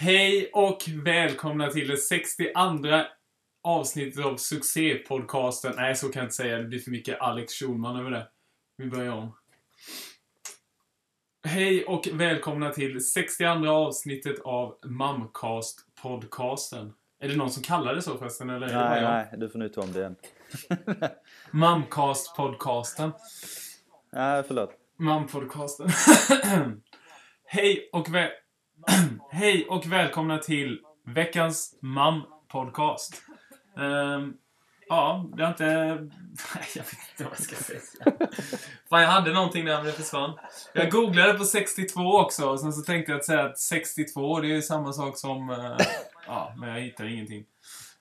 Hej och välkomna till det 62 avsnittet av succépodcasten. Nej, så kan jag inte säga. Det blir för mycket Alex Schulman över det. Vi börjar om. Hej och välkomna till 62 avsnittet av Mamcast-podcasten. Är det någon som kallar det så förresten? Eller Nej, nej, du får nu ta om det igen. Mamcast-podcasten. Nej, förlåt. Mampodcasten. Hej och väl... Hej och välkomna till veckans Mam-podcast. Um, ehm, ja, det har inte... Jag vet inte vad jag ska säga. Fan, jag hade någonting där men det försvann. Jag googlade på 62 också och sen så tänkte jag att säga att 62 det är ju samma sak som... Uh, ja, men jag hittade ingenting.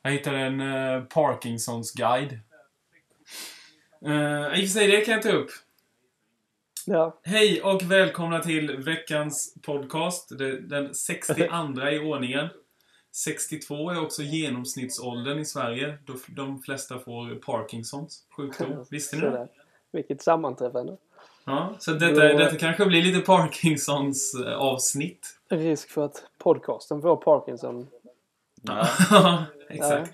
Jag hittade en uh, Parkinsons guide. Uh, I och för sig, det kan jag ta upp. Ja, Hej och välkomna till veckans podcast. Det- Den 62 i ordningen. 62 är också genomsnittsåldern i Sverige. då De flesta får Parkinsons sjukdom. Visste ni det? Vilket sammanträffande. Ja, så detta, detta kanske blir lite Parkinsons eh, avsnitt. Risk för att podcasten får Parkinson. Ja, exakt.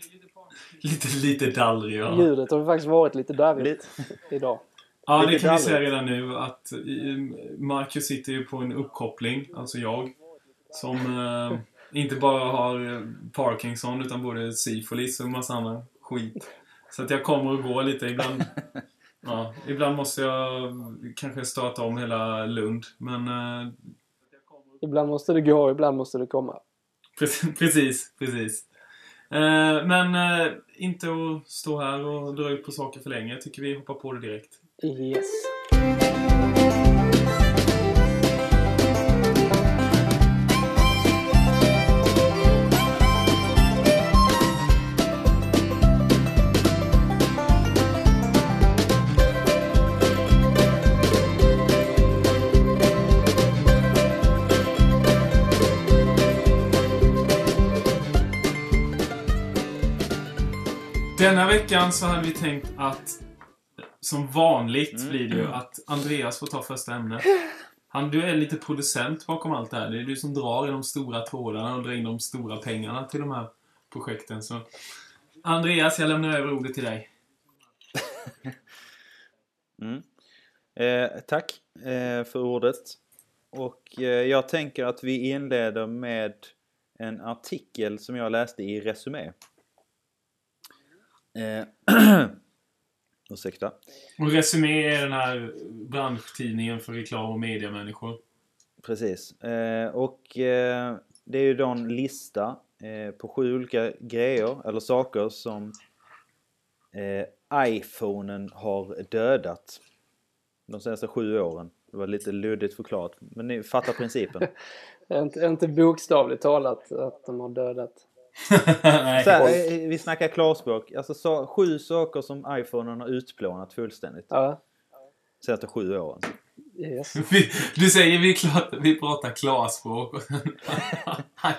Lite, lite dallrig. Ja. Ljudet har ju faktiskt varit lite darrigt idag. Ja, det kan vi säga redan nu att Marcus sitter ju på en uppkoppling, alltså jag, som eh, inte bara har eh, Parkinson utan både syfilis och massa annan skit. Så att jag kommer och går lite ibland. Ja, ibland måste jag kanske starta om hela Lund, men eh, Ibland måste det gå, ibland måste det komma. precis, precis. precis. Eh, men eh, inte att stå här och dra ut på saker för länge. Jag tycker vi hoppar på det direkt. Yes. Denna veckan så hade vi tänkt att som vanligt Mm. blir det ju att Andreas får ta första ämnet. Han, du är lite producent bakom allt det här. Det är du som drar i de stora trådarna och drar in de stora pengarna till de här projekten. Så Andreas, jag lämnar över ordet till dig. Mm. Eh, tack eh, för ordet. Och eh, jag tänker att vi inleder med en artikel som jag läste i Resumé. Ursäkta. Och Resumé är den här branschtidningen för reklam och mediamänniskor. Precis. Eh, och eh, det är ju då en lista eh, på sju olika grejer eller saker som eh, iPhonen har dödat de senaste sju åren. Det var lite luddigt förklarat, men ni fattar principen. Inte, inte bokstavligt talat att de har dödat. Nej. Så här, eh, vi snackar klarspråk. Alltså så, sju saker som iPhonen har utplånat fullständigt Ja, de senaste sju åren. yes. Vi- Du säger vi, klar, vi pratar klarspråk och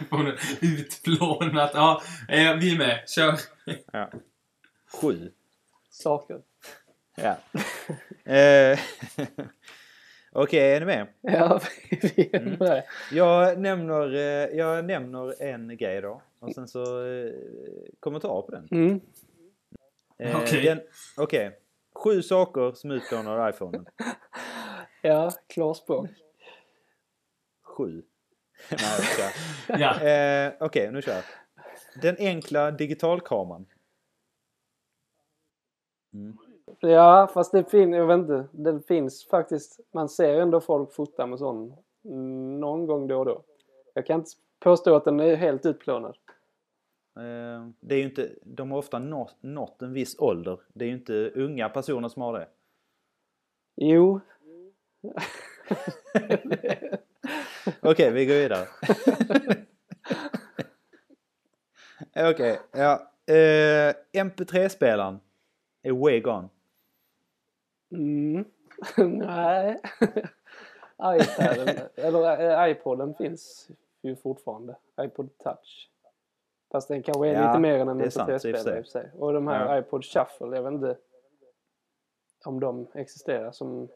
iPhonen utplånat. Ja, eh, vi är med. Kör. Ja. Sju. Saker. Ja. Okej, är ni med? Ja, vi är Mm. med. Jag nämner, eh, jag nämner en grej då och sen så eh, kommentar på den. Mm. Eh, Okej. den- Okej. Sju saker som utplånar iPhonen. Ja, klarspråk. Sju. Nej, jag ska. Ja. eh, Okej, nu kör jag. Den enkla digitalkameran. Mm. Ja, fast det finns, jag vet inte, det finns faktiskt, man ser ändå folk fota med sån mm, någon gång då och då. Jag kan inte påstå att den är helt utplånad. Eh, det är ju inte, de har ofta nått, nått en viss ålder. Det är ju inte unga personer som har det. Jo. Okej, vi går vidare. Okej, ja. Eh, MP3-spelaren är way gone. Mm. Nej. iPaden, eller eh, iPoden finns ju fortfarande. iPod touch. Fast den kanske är Ja, lite mer än en det är sant, i och för MP3-spelare sig. i och för sig. Och de här Ja. iPod shuffle, jag vet inte om de existerar som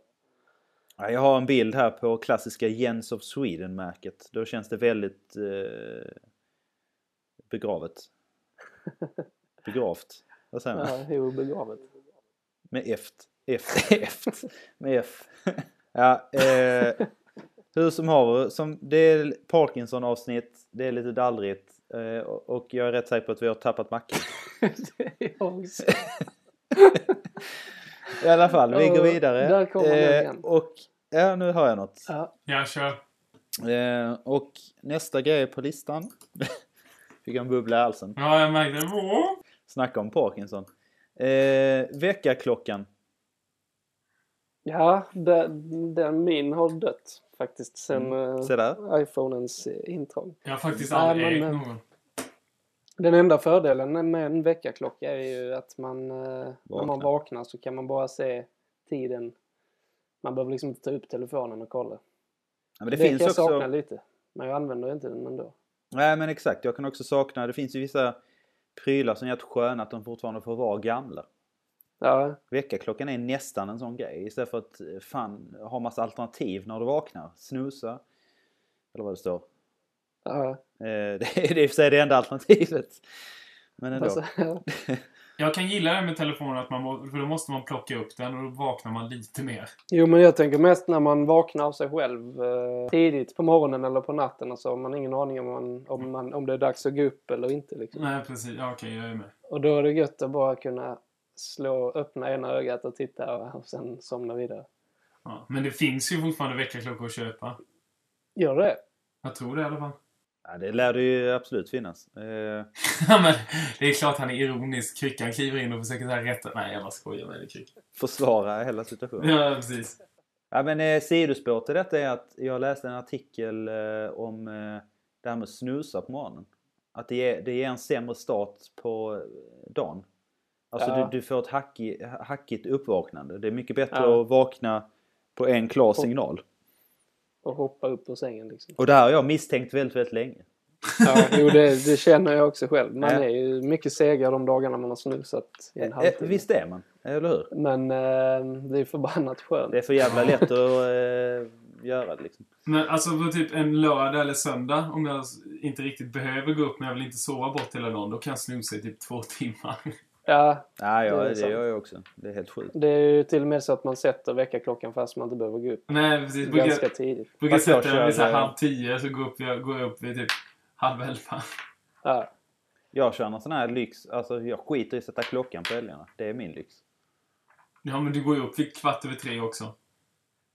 Ja, jag har en bild här på klassiska Jens of Sweden-märket. Då känns det väldigt eh, begravet. Begravt. Vad säger man? Ja, jo, begravet. Med F. F. F. Med F. ja, eh, hur som haver, som det är Parkinson-avsnitt, det är lite dallrigt eh, och jag är rätt säker på att vi har tappat Mackan. Jag I alla fall, vi går Ja, vidare. där kommer eh, igen. och ja, nu har jag något. ja, Jag kör. Eh, och nästa grej på listan. Fick jag en bubbla i halsen. Ja, jag märkte det. Snacka om Parkinson. Eh, väckarklockan. Ja den, min har dött faktiskt sen Mm. Eh, iPhonens eh, intrång. Jag har faktiskt Nej, aldrig men, ägt eh, någon. Den enda fördelen med en väckarklocka är ju att man eh, när man Vaknar. så kan man bara se tiden. Man behöver liksom inte ta upp telefonen och kolla. Ja, men Det, det, finns kan jag sakna också... lite. Men jag använder inte den ändå. Nej men exakt, jag kan också sakna... Det finns ju vissa prylar som är jätte sköna att de fortfarande får vara gamla. Ja, Väckarklockan är nästan en sån grej. Istället för att eh, fan ha massa alternativ när du vaknar. Snusa. Eller vad det står. ja. Eh, det är i och för sig det enda alternativet. Men ändå. Alltså, ja. Jag kan gilla det med telefonen, att man, må- för då måste man plocka upp den och då vaknar man lite mer. Jo, men jag tänker mest när man vaknar av sig själv eh, tidigt på morgonen eller på natten och så har man ingen aning om, man, om, man, om det är dags att gå upp eller inte. Liksom. Nej, precis. Ja, okej, jag är med. Och då är det gött att bara kunna slå, öppna ena ögat och titta och sen somna vidare. Ja. Men det finns ju fortfarande väckarklockor att köpa. Gör det? Jag tror det i alla fall. Ja, det lär det ju absolut finnas. Eh, Ja, men det är klart han är ironisk. Kryckan kliver in och försöker så här rätta... Nej, jag bara skojar med dig, Kryckan. försvara hela situationen. Ja, precis. Ja men eh, sidospår till detta är att jag läste en artikel eh, om eh, det här med att snusa på morgonen. Att det ger, det ger en sämre start på eh, dagen. Alltså Ja. du, du får ett hackig, hackigt uppvaknande. Det är mycket bättre Ja. att vakna på en klar signal. Och hoppa upp ur sängen liksom. Och det här har jag misstänkt väldigt, väldigt länge. Ja, jo, det, det känner jag också själv. Man Ja. är ju mycket segare de dagarna man har snusat i en Eh, halvtimme. visst är man, eller hur? Men eh, det är förbannat skönt. Det är för jävla lätt att eh, göra det liksom. Men alltså på typ en lördag eller söndag, om jag inte riktigt behöver gå upp men jag vill inte sova bort hela dagen, då kan jag snusa i typ två timmar. Ja, Nej, ja, Det är det, gör jag också. Det är helt sjukt. det är ju till och med så att man sätter väckarklockan fast man inte behöver gå upp. Nej, precis. Brukar, Ganska tidigt. brukar sätta den vid så halv tio, så går, upp, jag, går jag upp vid typ halv elva. Ja. Jag kör någon sån här lyx, alltså jag skiter i att sätta klockan på helgerna. Det är min lyx. Ja, men du går ju upp vid kvart över tre också.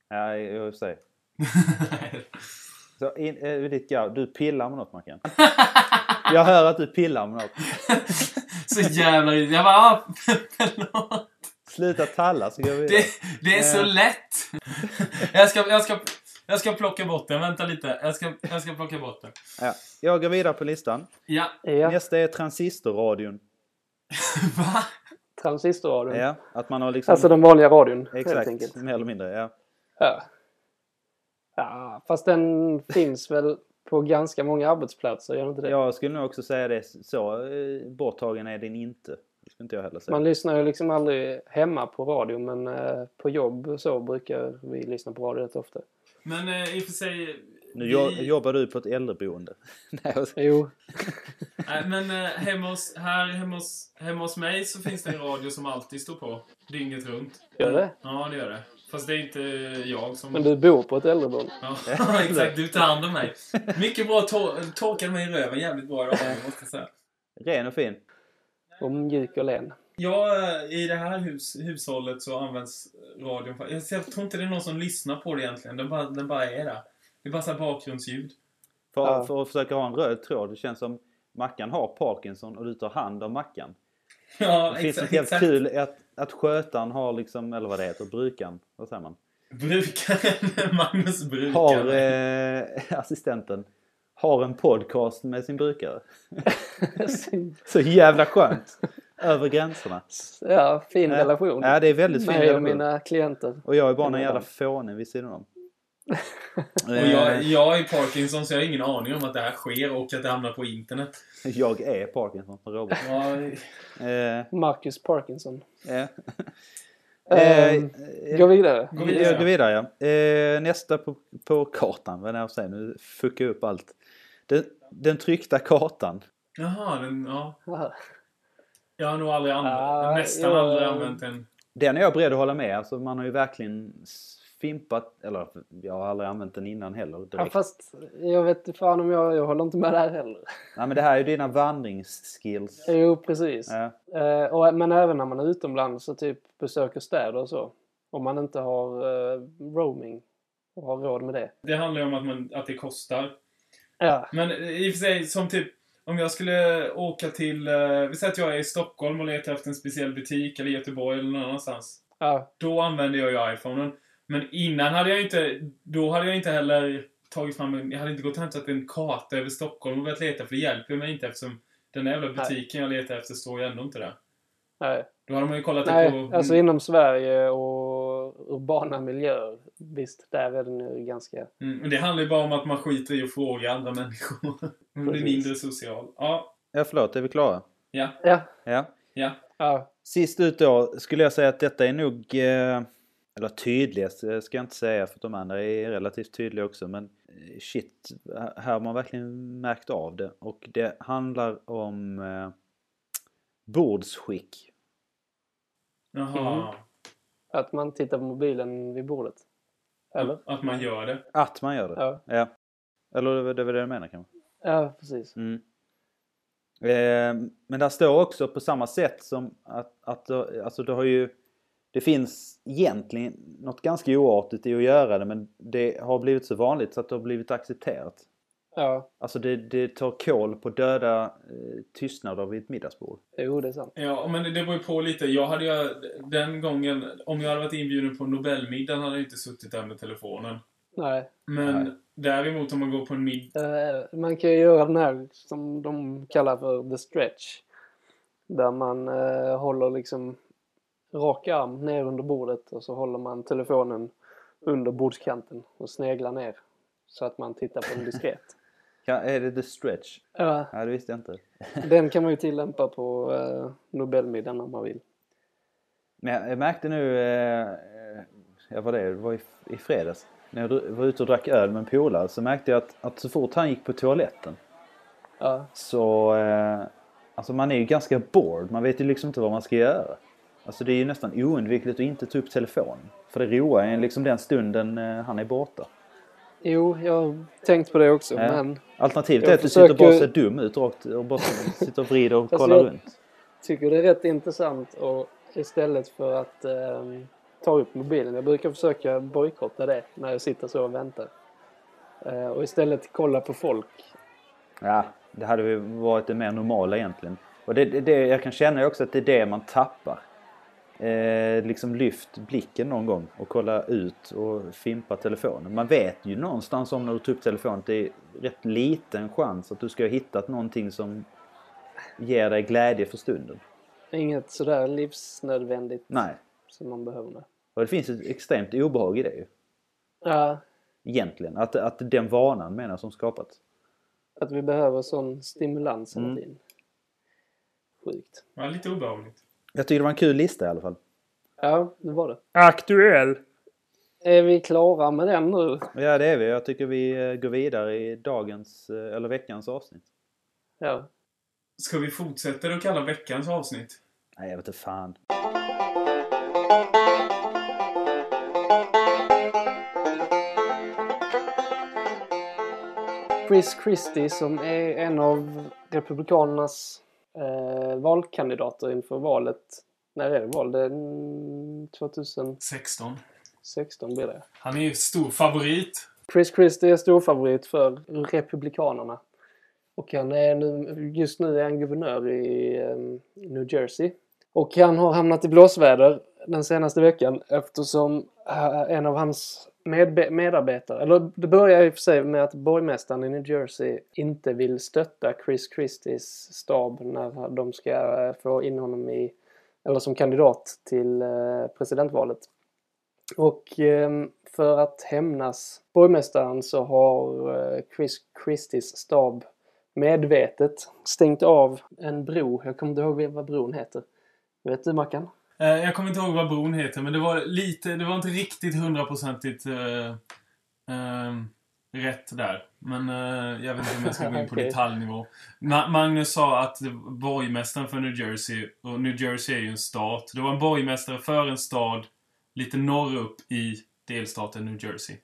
Ja, i och för sig. Så in, eh, ditt garv, du pillar med något Mackan. Jag hör att du pillar med något. så jävla Jag bara, ah, förlåt. Sluta talla så går vi vidare. Det, det är så Eh. lätt. Jag ska, jag, ska, jag ska plocka bort den. Vänta lite. Jag ska, jag ska plocka bort den. Ja, jag går vidare på listan. Ja. Ja, Nästa är transistorradion. Va? transistorradion. Ja, att man har liksom... Alltså den vanliga radion Exakt, mer eller mindre. Ja. Ja. ja, fast den finns väl på ganska många arbetsplatser, gör inte det? Jag skulle nog också säga det. Så eh, borttagen är den inte. Det skulle inte jag heller säga. Man lyssnar ju liksom aldrig hemma på radio men eh, på jobb så brukar vi lyssna på radio rätt ofta. Men eh, i och för sig... Nu vi- jo- jobbar du på ett äldreboende. Nej, jag- Jo, Nej, men eh, hemma hos, här hemma hos, hemma hos mig så finns det en radio som alltid står på. Dygnet runt. gör det? Ja, det gör det. Fast det är inte jag som... Men du bor på ett äldreboende? Ja, exakt. Du tar hand om mig. Mycket bra. Tor torkade mig i röven jävligt bra idag, måste jag säga. Ren och fin. Och mjuk och len? Ja, eh, i det här hus, hushållet så används radion... för- Jag, jag tror inte det är någon som lyssnar på det egentligen. Den bara, den bara är där. Det är bara så här bakgrundsljud. För, Ja. för att försöka ha en röd tråd. Det känns som Mackan har Parkinson och du tar hand om Mackan. Ja, Det finns exakt. något jävligt exakt. kul att, att skötaren har liksom, eller vad det heter, brukaren, vad säger man? Brukaren, Magnus brukare. Har eh, assistenten, har en podcast med sin brukare. Så jävla skönt! Över gränserna. ja, fin Ja. relation. Ja, det är väldigt fin relation. mina klienter. Och jag är bara Mina jävla fåne vid sidan om. Och jag, Eh, jag är Parkinson så jag har ingen aning om att det här sker och att det hamnar på internet. jag är Parkinson, Robert. Eh, Marcus Parkinson. Eh, Ehm, Gå vidare. Gå vidare. Jag går vidare ja. Eh, nästa på, på kartan, vad är jag säger? Nu fuckar jag upp allt. Den, den tryckta kartan. Jaha, den, ja. Jag har nog aldrig använt Ja, nästan jo, aldrig eh, använt den. Den är jag beredd att hålla med. Alltså man har ju verkligen fimpat, eller jag har aldrig använt den innan heller Ja, direkt. fast jag vet inte fan om jag, jag håller inte med där heller. Nej men det här är ju dina vandringsskills. Jo, precis. Ja. Eh, och, men även när man är utomlands och typ besöker städer och så. Om man inte har eh, roaming och har råd med det. Det handlar ju om att, man, att det kostar. Ja, Men i och för sig, som typ om jag skulle åka till... Eh, vi säger att jag är i Stockholm och letar efter en speciell butik, eller Göteborg eller någon annanstans. ja, Då använder jag ju iPhonen. Men innan hade jag inte... Då hade jag inte heller tagit fram en... Jag hade inte gått och hämtat en karta över Stockholm och börjat leta, för det hjälper mig inte eftersom den jävla butiken jag letar efter står ju ändå inte där. nej. Då hade man ju kollat det Nej, på... alltså inom Sverige och urbana miljöer. Visst, där är den ju ganska... Mm, men det handlar ju bara om att man skiter i att fråga andra människor. Man blir mindre social. Ja, ja förlåt, är vi klara? ja, Ja, Ja. ja. ja, Sist ut då skulle jag säga att detta är nog, eh, eller tydligast eh, ska jag inte säga för de andra är relativt tydliga också men eh, shit, här har man verkligen märkt av det och det handlar om eh, bordsskick. Jaha. Mm. att man tittar på mobilen vid bordet. Eller? Att man gör det. Att man gör det. Ja, Ja. Eller det var det jag menade kanske. ja precis. Mm. Eh, men där står också på samma sätt som att, att alltså det har ju det finns egentligen något ganska oartigt i att göra det men det har blivit så vanligt så att det har blivit accepterat. Ja, Alltså det, det tar koll på döda eh, tystnader vid ett middagsbord. jo det är sant. Ja, men det beror ju på lite. Jag hade ju den gången, om jag hade varit inbjuden på Nobelmiddagen hade jag inte suttit där med telefonen. Nej. Men Nej. däremot om man går på en middag... Eh, man kan ju göra den här som de kallar för the stretch. Där man eh, håller liksom rak arm ner under bordet och så håller man telefonen under bordskanten och sneglar ner. Så att man tittar på den diskret. Ja, är det the stretch? Ja, Ja, det visste jag inte. den kan man ju tillämpa på eh, Nobelmiddagen om man vill. Men jag- jag märkte nu, eh, jag var det, det var i, i fredags. När jag var ute och drack öl med en polare så märkte jag att, att så fort han gick på toaletten Ja, så... Eh, alltså man är ju ganska bored. Man vet ju liksom inte vad man ska göra. Alltså det är ju nästan oundvikligt att inte ta upp telefonen. För det roar är liksom den stunden eh, han är borta. jo, jag har tänkt på det också. Ja. Men Alternativet Jag är att du sitter och bara försöker- ser dum ut rakt och bara sitter och vrider och Fast kollar jag- runt. tycker det är rätt intressant och istället för att ehm, ta upp mobilen. Jag brukar försöka bojkotta det när jag sitter så och väntar. Eh, och istället kolla på folk. Ja, det hade ju varit det mer normala egentligen. Och det, det, det, jag kan känna också att det är det man tappar. Eh, liksom lyft blicken någon gång och kolla ut och fimpa telefonen. Man vet ju någonstans om när du tar upp telefonen att det är rätt liten chans att du ska ha hittat någonting som ger dig glädje för stunden. Inget sådär livsnödvändigt Nej. som man behöver. med. Och det finns ett extremt obehag i det ju. Ja, Egentligen. Att, att den vanan menar som skapats. att vi behöver sån stimulans hela Mm. tiden. Sjukt. Ja, lite obehagligt. Jag tycker det var en kul lista i alla fall. Ja, det var det. Aktuell! Är vi klara med den nu? Ja det är vi. Jag tycker vi eh, går vidare i dagens, eh, eller veckans avsnitt. Ja. Ska vi fortsätta att kalla veckans avsnitt? Nej jag vet inte fan. Chris Christie som är en av Republikanernas eh, valkandidater inför valet. När är det val? Det är mm, 2016 16. blir det. Han är stor favorit. Chris Christie är storfavorit för Republikanerna. Och han är nu, just nu är han guvernör i eh, New Jersey. Och han har hamnat i blåsväder den senaste veckan eftersom eh, en av hans med, medarbetare, eller det börjar i och för sig med att borgmästaren i New Jersey inte vill stötta Chris Christies stab när de ska eh, få in honom i, eller som kandidat till eh, presidentvalet. Och ehm, för att hämnas borgmästaren så har eh, Chris Christies stab medvetet stängt av en bro. Jag kommer inte ihåg vad bron heter. Vet du Mackan? Eh, jag kommer inte ihåg vad bron heter, men det var lite... Det var inte riktigt hundraprocentigt eh, eh, rätt där. Men eh, jag vet inte om jag ska gå in på Okej. detaljnivå. Ma- Magnus sa att borgmästaren för New Jersey, och New Jersey är ju en stat. Det var en borgmästare för en stad lite norr upp i delstaten New Jersey.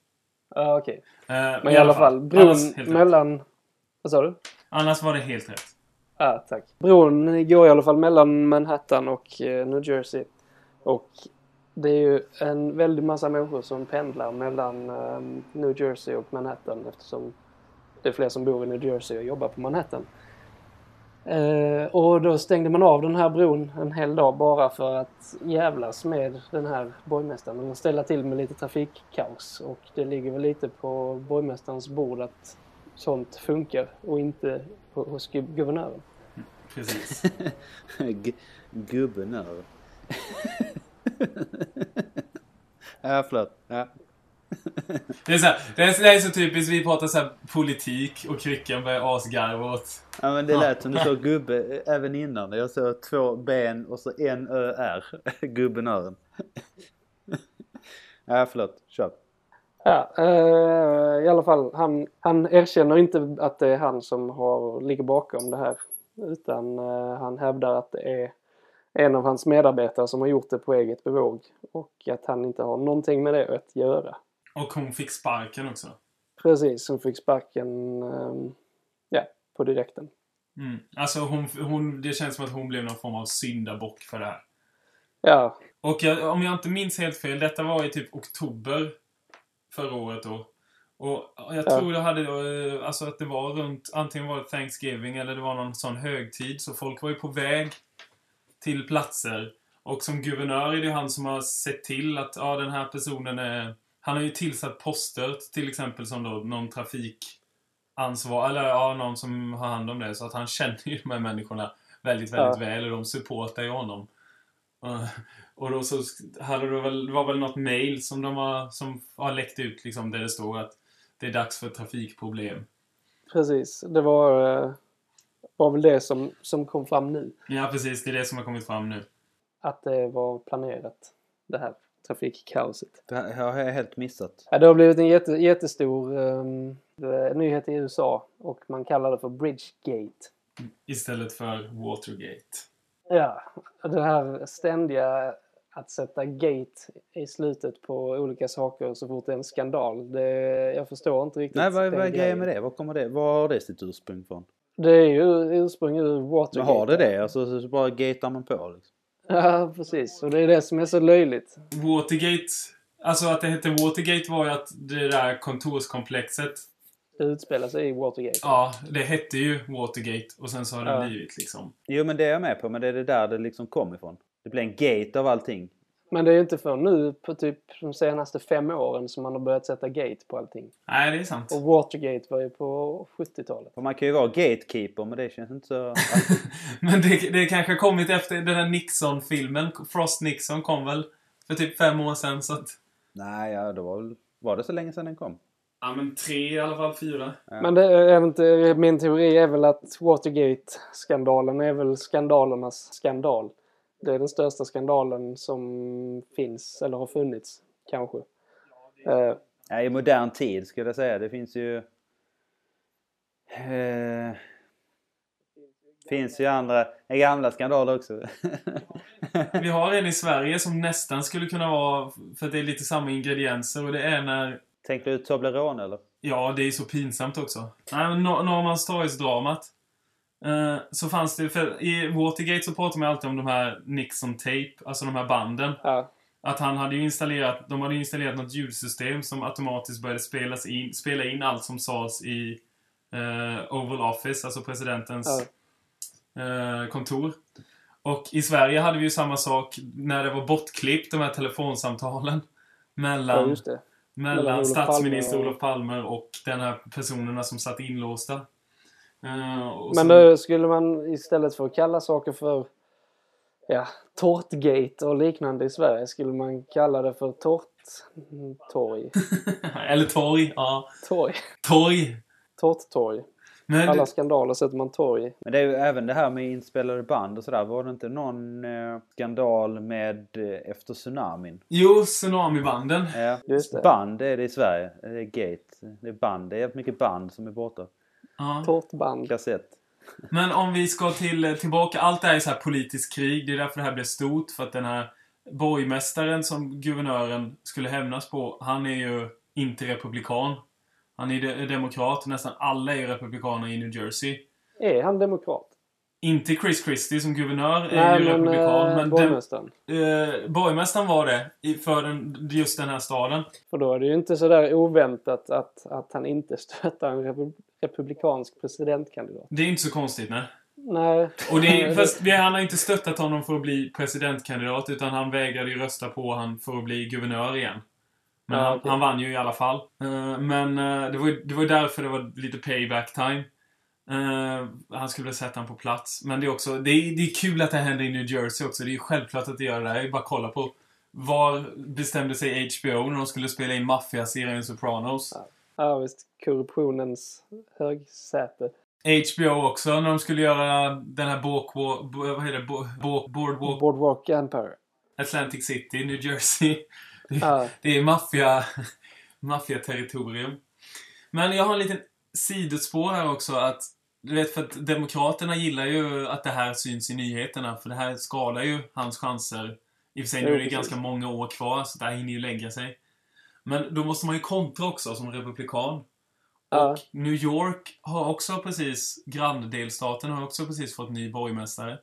Ja, okej. Eh, Men i alla fall, bron mellan... Vad sa du? Annars var det helt rätt. Ja, tack. Bron går i alla fall mellan Manhattan och eh, New Jersey. Och det är ju en väldig massa människor som pendlar mellan ehm, New Jersey och Manhattan eftersom det är fler som bor i New Jersey och jobbar på Manhattan. Eh, och då stängde man av den här bron en hel dag bara för att jävlas med den här borgmästaren och ställa till med lite trafikkaos. Och det ligger väl lite på borgmästarens bord att sånt funkar och inte hos guvernören. Precis. G- Gubben över. ja, förlåt. Ja. Det är, så här, det, är, det är så typiskt, vi pratar så här politik och kryckan börjar asgarva åt. ja, men det lät som du sa gubbe även innan. Jag såg två ben och så en ö r Gubben ören. ja, förlåt. Kör. Ja, eh, i alla fall. Han, han erkänner inte att det är han som har, ligger bakom det här. Utan eh, han hävdar att det är en av hans medarbetare som har gjort det på eget bevåg. Och att han inte har någonting med det att göra. Och hon fick sparken också. Precis, hon fick sparken eh, ja, på direkten. Mm. Alltså hon, hon, det känns som att hon blev någon form av syndabock för det här. Ja, Och jag, om jag inte minns helt fel, detta var i typ oktober förra året då. Och jag Ja. tror det hade, eh, alltså att det var runt, antingen var det Thanksgiving eller det var någon sån högtid. Så folk var ju på väg till platser. Och som guvernör är det han som har sett till att, ja den här personen är... Han har ju tillsatt poster, till exempel som då någon trafikansvar, eller ja, någon som har hand om det. Så att han känner ju de här människorna väldigt, väldigt Ja. väl och de supportar ju honom. Eh, Och då så hade det väl, det var väl något mail som de har, som har läckt ut liksom där det står att det är dags för trafikproblem. precis. Det var, eh, var väl det som, som kom fram nu. Ja precis, det är det som har kommit fram nu. Att det var planerat. Det här trafikkaoset. Det här har jag helt missat. Ja, det har blivit en jätte, jättestor um, nyhet i USA och man kallar det för Bridgegate. Istället för Watergate. Ja, det här ständiga att sätta gate i slutet på olika saker så fort det är en skandal. Det, jag förstår inte riktigt. Nej, vad, vad är grejen grejen. med det? Var kommer det? Var har det sitt ursprung från? Det är ju ursprung ur Men Watergate. har det det? Alltså så bara gatear man på liksom. Ja, precis. Och det är det som är så löjligt. Watergate, alltså att det hette Watergate var ju att det där kontorskomplexet, Det utspelar sig i Watergate. ja, det hette ju Watergate och sen så har det Ja. blivit liksom. Jo men det är jag med på, men det är det där det liksom kom ifrån. Det blir en gate av allting. Men det är ju inte för nu på typ de senaste fem åren som man har börjat sätta gate på allting. Nej, det är sant. Och Watergate var ju på 70-talet. För man kan ju vara gatekeeper, men det känns inte så... Men det, det kanske har kommit efter den där Nixon-filmen. Frost Nixon kom väl för typ fem år sedan så att... Nej, ja, det var väl... Var det så länge sedan den kom? Ja men tre i alla fall, fyra. Ja. Men det är inte, min teori är väl att Watergate-skandalen är väl skandalernas skandal. Det är den största skandalen som finns, eller har funnits, kanske. Eh, Ja, I modern tid skulle jag säga. Det finns ju... Eh, finns ju andra gamla skandaler också. Vi har en i Sverige som nästan skulle kunna vara, för att det är lite samma ingredienser och det är när... Tänkte du Toblerone eller? Ja, det är så pinsamt också. Nej, Norrmalmstorgsdramat. Eh, så fanns det, för i Watergate så pratar man alltid om de här Nixon Tape, alltså de här banden. ja, Att han hade ju installerat, de hade ju installerat något ljudsystem som automatiskt började spelas in, spela in allt som sades i eh, Oval Office, alltså presidentens eh, kontor. Och i Sverige hade vi ju samma sak när det var bortklippt, de här telefonsamtalen. ja, Mellan, det. mellan Mellan Olof statsminister Palme och- Olof Palme och den här personerna som satt inlåsta. Och Men då skulle man istället för att kalla saker för ja, tårtgate och liknande i Sverige skulle man kalla det för tårttorg. Eller torg, ja. Torg. Torg. Tårttorg. Men Alla skandaler sätter man torg. Men det är ju även det här med inspelade band och sådär. Var det inte någon eh, skandal med eh, efter tsunamin? jo, tsunamibanden. Ja, Just det. band är det i Sverige. Det är gate. Det är band. Det är jävligt mycket band som är borta. Ja. Tårtband. Kassett. Men om vi ska till, tillbaka, allt det här är så här politiskt krig. Det är därför det här blev stort. För att den här borgmästaren som guvernören skulle hämnas på, han är ju inte republikan. Han är de- demokrat. Nästan alla är republikaner i New Jersey. Är han demokrat? Inte Chris Christie som guvernör är Nej, ju men, republikan. eh, men den, borgmästaren. eh, borgmästaren var det för den, just den här staden. För då är det ju inte sådär oväntat att, att han inte stöttar en republikansk presidentkandidat. Det är inte så konstigt, nej. Nej. Och det är, fast vi, han har inte stöttat honom för att bli presidentkandidat utan han vägrade ju rösta på han för att bli guvernör igen. Men Ja, han, okej. han vann ju i alla fall. Eh, men eh, det var det var därför det var lite payback time. Eh, han skulle väl sätta honom på plats. Men det är också, det är, det är kul att det händer i New Jersey också. Det är ju självklart att det gör det där. Jag är bara kolla på var bestämde sig HBO när de skulle spela in maffiaserien Sopranos. Ja, visst. Korruptionens högsäte. HBO också när de skulle göra den här walk, walk, vad heter det? Bo- bo- boardwalk Boardwalk Empire. Atlantic City, New Jersey. Det, Ja. det är maffia, maffiaterritorium. Men jag har en liten sidospår här också att du vet för att Demokraterna gillar ju att det här syns i nyheterna för det här skadar ju hans chanser. I och för sig nu är det precis. ganska många år kvar så det här hinner ju lägga sig. Men då måste man ju kontra också som republikan. Ja. Och New York har också precis, granndelstaten har också precis fått ny borgmästare.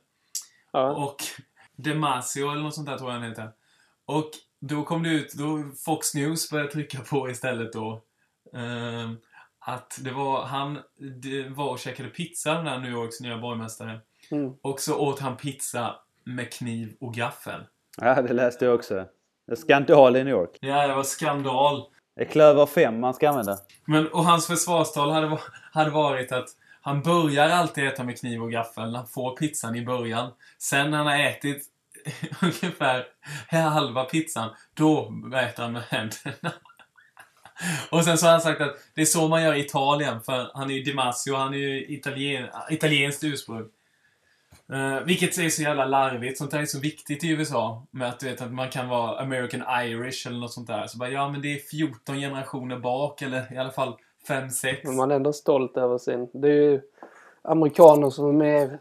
Ja. Och Demasio eller något sånt där tror jag han heter. Och då kom det ut, då Fox News började trycka på istället då. ehm, att det var, han det var och käkade pizza, den här New Yorks nya borgmästare. Mm. Och så åt han pizza med kniv och gaffel. Ja, det läste jag också. Det är skandal i New York. Ja, det var skandal. Det är klöver 5 man ska använda. Men, och hans försvarstal hade, hade varit att han börjar alltid äta med kniv och gaffel när han får pizzan i början. Sen när han har ätit ungefär halva pizzan, då äter han med händerna. Och sen så har han sagt att det är så man gör i Italien, för han är ju Di Marzio, han är ju italien, italienskt ursprung. Uh, vilket är så jävla larvigt. Sånt där är så viktigt i USA. Med att du vet att man kan vara American Irish eller något sånt där. Så bara, ja men det är 14 generationer bak, eller i alla fall 5-6. Men man är ändå stolt över sin... Det är ju amerikaner som är mer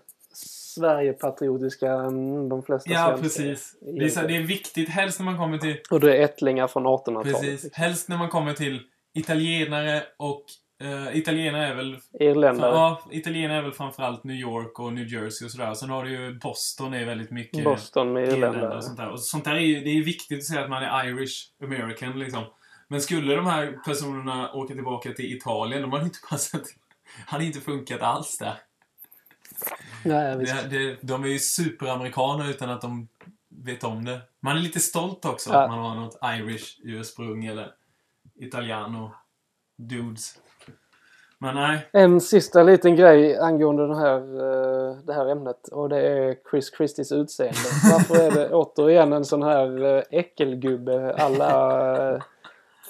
Sverigepatriotiska än de flesta Ja, svenskar. precis. Det är, så det är viktigt, helst när man kommer till... Och det är ättlingar från 1800-talet. Precis. Helst när man kommer till italienare och... Uh, italienare är väl... Irländare. Ja, italienare är väl framförallt New York och New Jersey och sådär. Sen har du ju Boston är väldigt mycket... Boston med irländare och sånt där. Och sånt där är ju, det är viktigt att säga att man är Irish American liksom. Men skulle de här personerna åka tillbaka till Italien, de hade inte passat... hade inte funkat alls där. Nej, visst. Det, det, de är ju superamerikaner utan att de vet om det. Man är lite stolt också Ja. att man har något Irish ursprung eller Italiano dudes. Men nej. En sista liten grej angående den här, eh, det här ämnet och det är Chris Christies utseende. Varför är det återigen en sån här eh, äckelgubbe alla eh,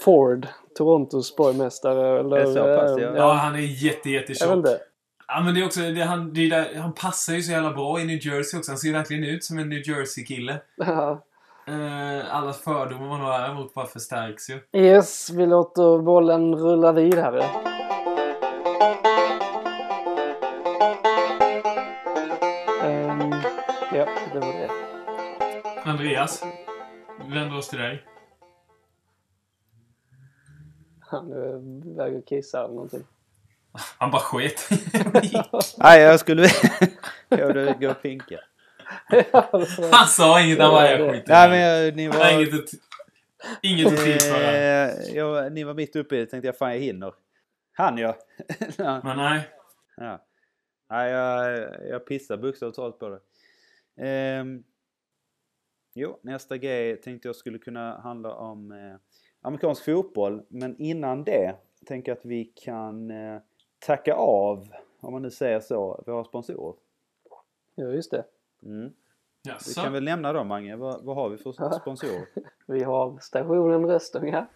Ford, Torontos borgmästare eller... Det är så pass, ja. Ja, han är jätte, jättetjock. Ja, men det är också, det, han, det är där, han passar ju så jävla bra i New Jersey också. Han ser verkligen ut som en New Jersey-kille. Ja. Alla fördomar man har emot bara förstärks ju. Yes, vi låter bollen rulla vidare. Andreas, vi vänder oss till dig. Han är iväg och kissar eller någonting. Han bara sket Nej, jag skulle... jag vill gå och pinka. Han sa inget, han bara jag skiter Nej, men ni var... inget att, inget att tillföra. Eh, jag, ni var mitt uppe i det. tänkte jag fan jag hinner. Han ja. Men nej. ja. Nej, jag, jag pissar bokstavligt talat på det. Ehm, jo, nästa grej tänkte jag skulle kunna handla om eh, amerikansk fotboll. Men innan det tänker jag att vi kan eh, tacka av, om man nu säger så, våra sponsorer. Ja, just det. Mm. Vi kan väl nämna dem Mange. Vad, vad har vi för sponsorer? Vi har stationen Röstånga.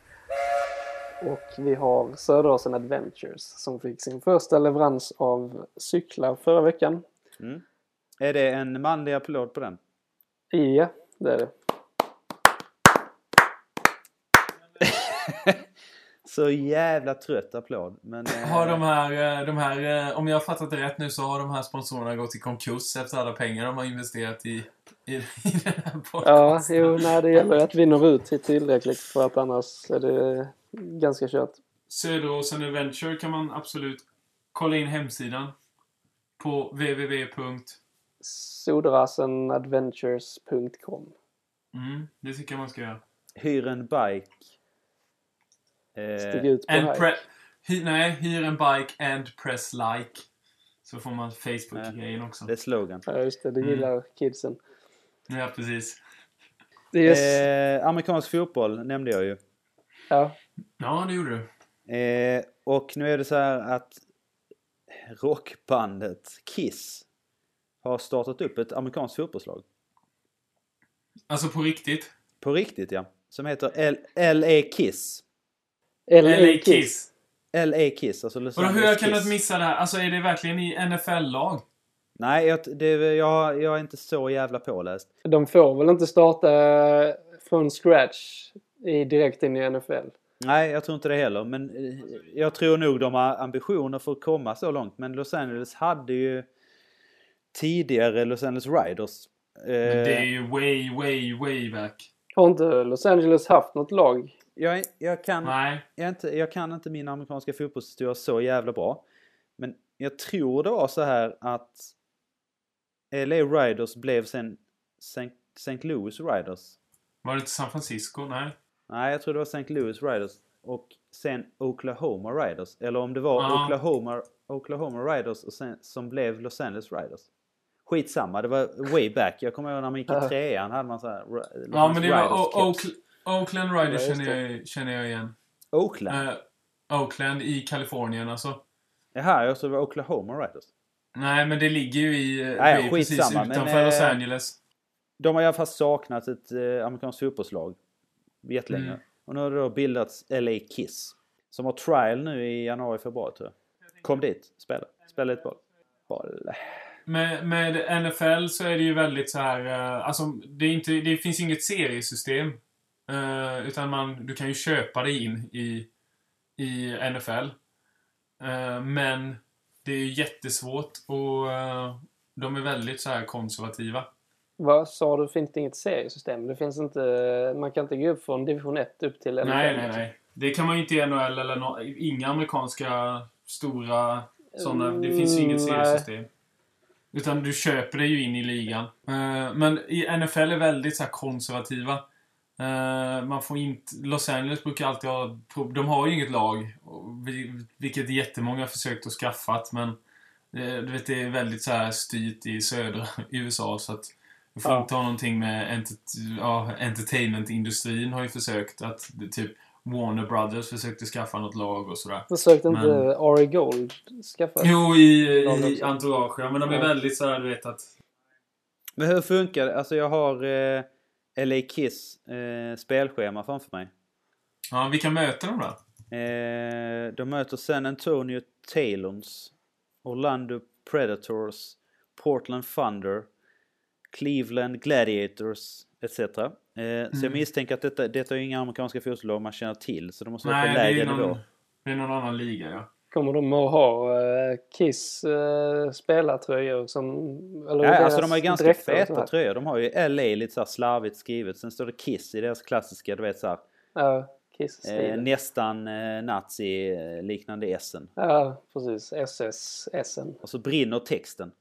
Och vi har Söderåsen Adventures som fick sin första leverans av cyklar förra veckan. Mm. Är det en manlig applåd på den? Ja, det är det. Så jävla trött applåd. Men, eh, Har de här, eh, de här, eh, om jag har fattat det rätt nu så har de här sponsorerna gått i konkurs efter alla pengar de har investerat i, i, i den här Ja, podcasten. jo, nej, det gäller att vi når ut till tillräckligt för att annars är det ganska kört. Söderåsen Adventure kan man absolut kolla in hemsidan på www. Sodrasenadventures.com Mm, det tycker jag man ska göra. Hyr en bike. Stig Eh, ut på And hike. pre- hy, nej, hyr en bike and press like. Så får man Facebook-grejen också. det är slogan. Ja, just det. Det Mm. gillar kidsen. Ja, precis. Det är... Eh, amerikansk fotboll nämnde jag ju. Ja. Ja, det gjorde du. Eh, och nu är det så här att rockbandet Kiss har startat upp ett amerikanskt fotbollslag. Alltså på riktigt. På riktigt ja. Som heter L- LA Kiss. LA Kiss. LA Kiss, alltså Los Och hur har Angeles jag kunnat missa det här? Alltså är det verkligen i NFL-lag? Nej, jag, det, jag, jag är inte så jävla påläst. De får väl inte starta från scratch i, direkt in i NFL? Nej, jag tror inte det heller. Men eh, jag tror nog de har ambitioner för att komma så långt. Men Los Angeles hade ju tidigare Los Angeles Riders. Eh, Men det är ju way, way, way back. Har inte Los Angeles haft något lag? jag, jag, kan, jag, inte, jag kan inte min amerikanska fotbollshistoria så jävla bra. Men jag tror det var så här att LA Riders blev sen St. St. Louis Riders. Var det inte San Francisco? Nej. Nej, jag tror det var St. Louis Riders och sen Oklahoma Riders. Eller om det var Ja. Oklahoma, Oklahoma Riders och sen, som blev Los Angeles Riders. Skitsamma, det var way back. Jag kommer ihåg när man gick i trean hade man så här, Ja, men det var Oakland Riders Ja, känner, jag, känner jag igen. Oakland? Eh, Oakland i Kalifornien alltså. Jaha, jag trodde det var Oklahoma Riders. Nej, men det ligger ju i... eh, ja, det är ju precis skitsamma, men, utanför Los eh, Angeles. De har i alla fall saknat ett eh, amerikanskt fotbollslag jättelänge. Mm. Och nu har det då bildats LA Kiss. Som har trial nu i januari, februari tror jag. Kom dit, spela. Spela lite boll. boll. Med, med NFL så är det ju väldigt så här... eh, alltså, det, inte, det finns inget seriesystem. eh, utan man, du kan ju köpa dig in i, i NFL. Eh, men det är ju jättesvårt och de är väldigt så här konservativa. Vad sa du? Finns det inget seriesystem? Det finns inte... Man kan inte gå upp från division 1 upp till NFL. Nej, nej, nej. Det kan man ju inte i NHL eller nå- inga amerikanska stora sådana. Det finns ju inget Mm, nej. Utan du köper dig ju in i ligan. Eh, Men i NFL är väldigt så här konservativa. Eh, Man får inte... Los Angeles brukar alltid ha... De har ju inget lag. Vilket jättemånga har försökt att skaffa. Men eh, du vet, det är väldigt så här styrt i södra USA. Så att du får Ja. inte ha någonting med ja, entertainmentindustrin har ju försökt att typ Warner Brothers försökte skaffa något lag och sådär. Försökte inte Men- Ari Gold skaffa? Jo, i, i. Entourage, ja, men de är Ja. väldigt såhär, du vet att... Men hur funkar det? Alltså jag har eh, LA Kiss eh, spelschema framför mig. Ja, vilka möter de då? Eh, de möter San Antonio Tailons, Orlando Predators, Portland Thunder, Cleveland Gladiators etc. Eh, Så jag Mm. misstänker att detta, detta är inga amerikanska fotbollslag man känner till. Så de måste vara Nej, på lägre någon, nivå. det är någon annan liga, ja. Kommer de att ha eh, Kiss uh, spelartröjor som... Eller Ja, alltså de har ju ganska feta tröjor. De har ju LA lite så här slarvigt skrivet. Sen står det Kiss i deras klassiska, du vet så här, Ja, eh, Kiss-stil. nästan eh, nazi-liknande essen. Ja, precis. SS, SN. Och så brinner texten.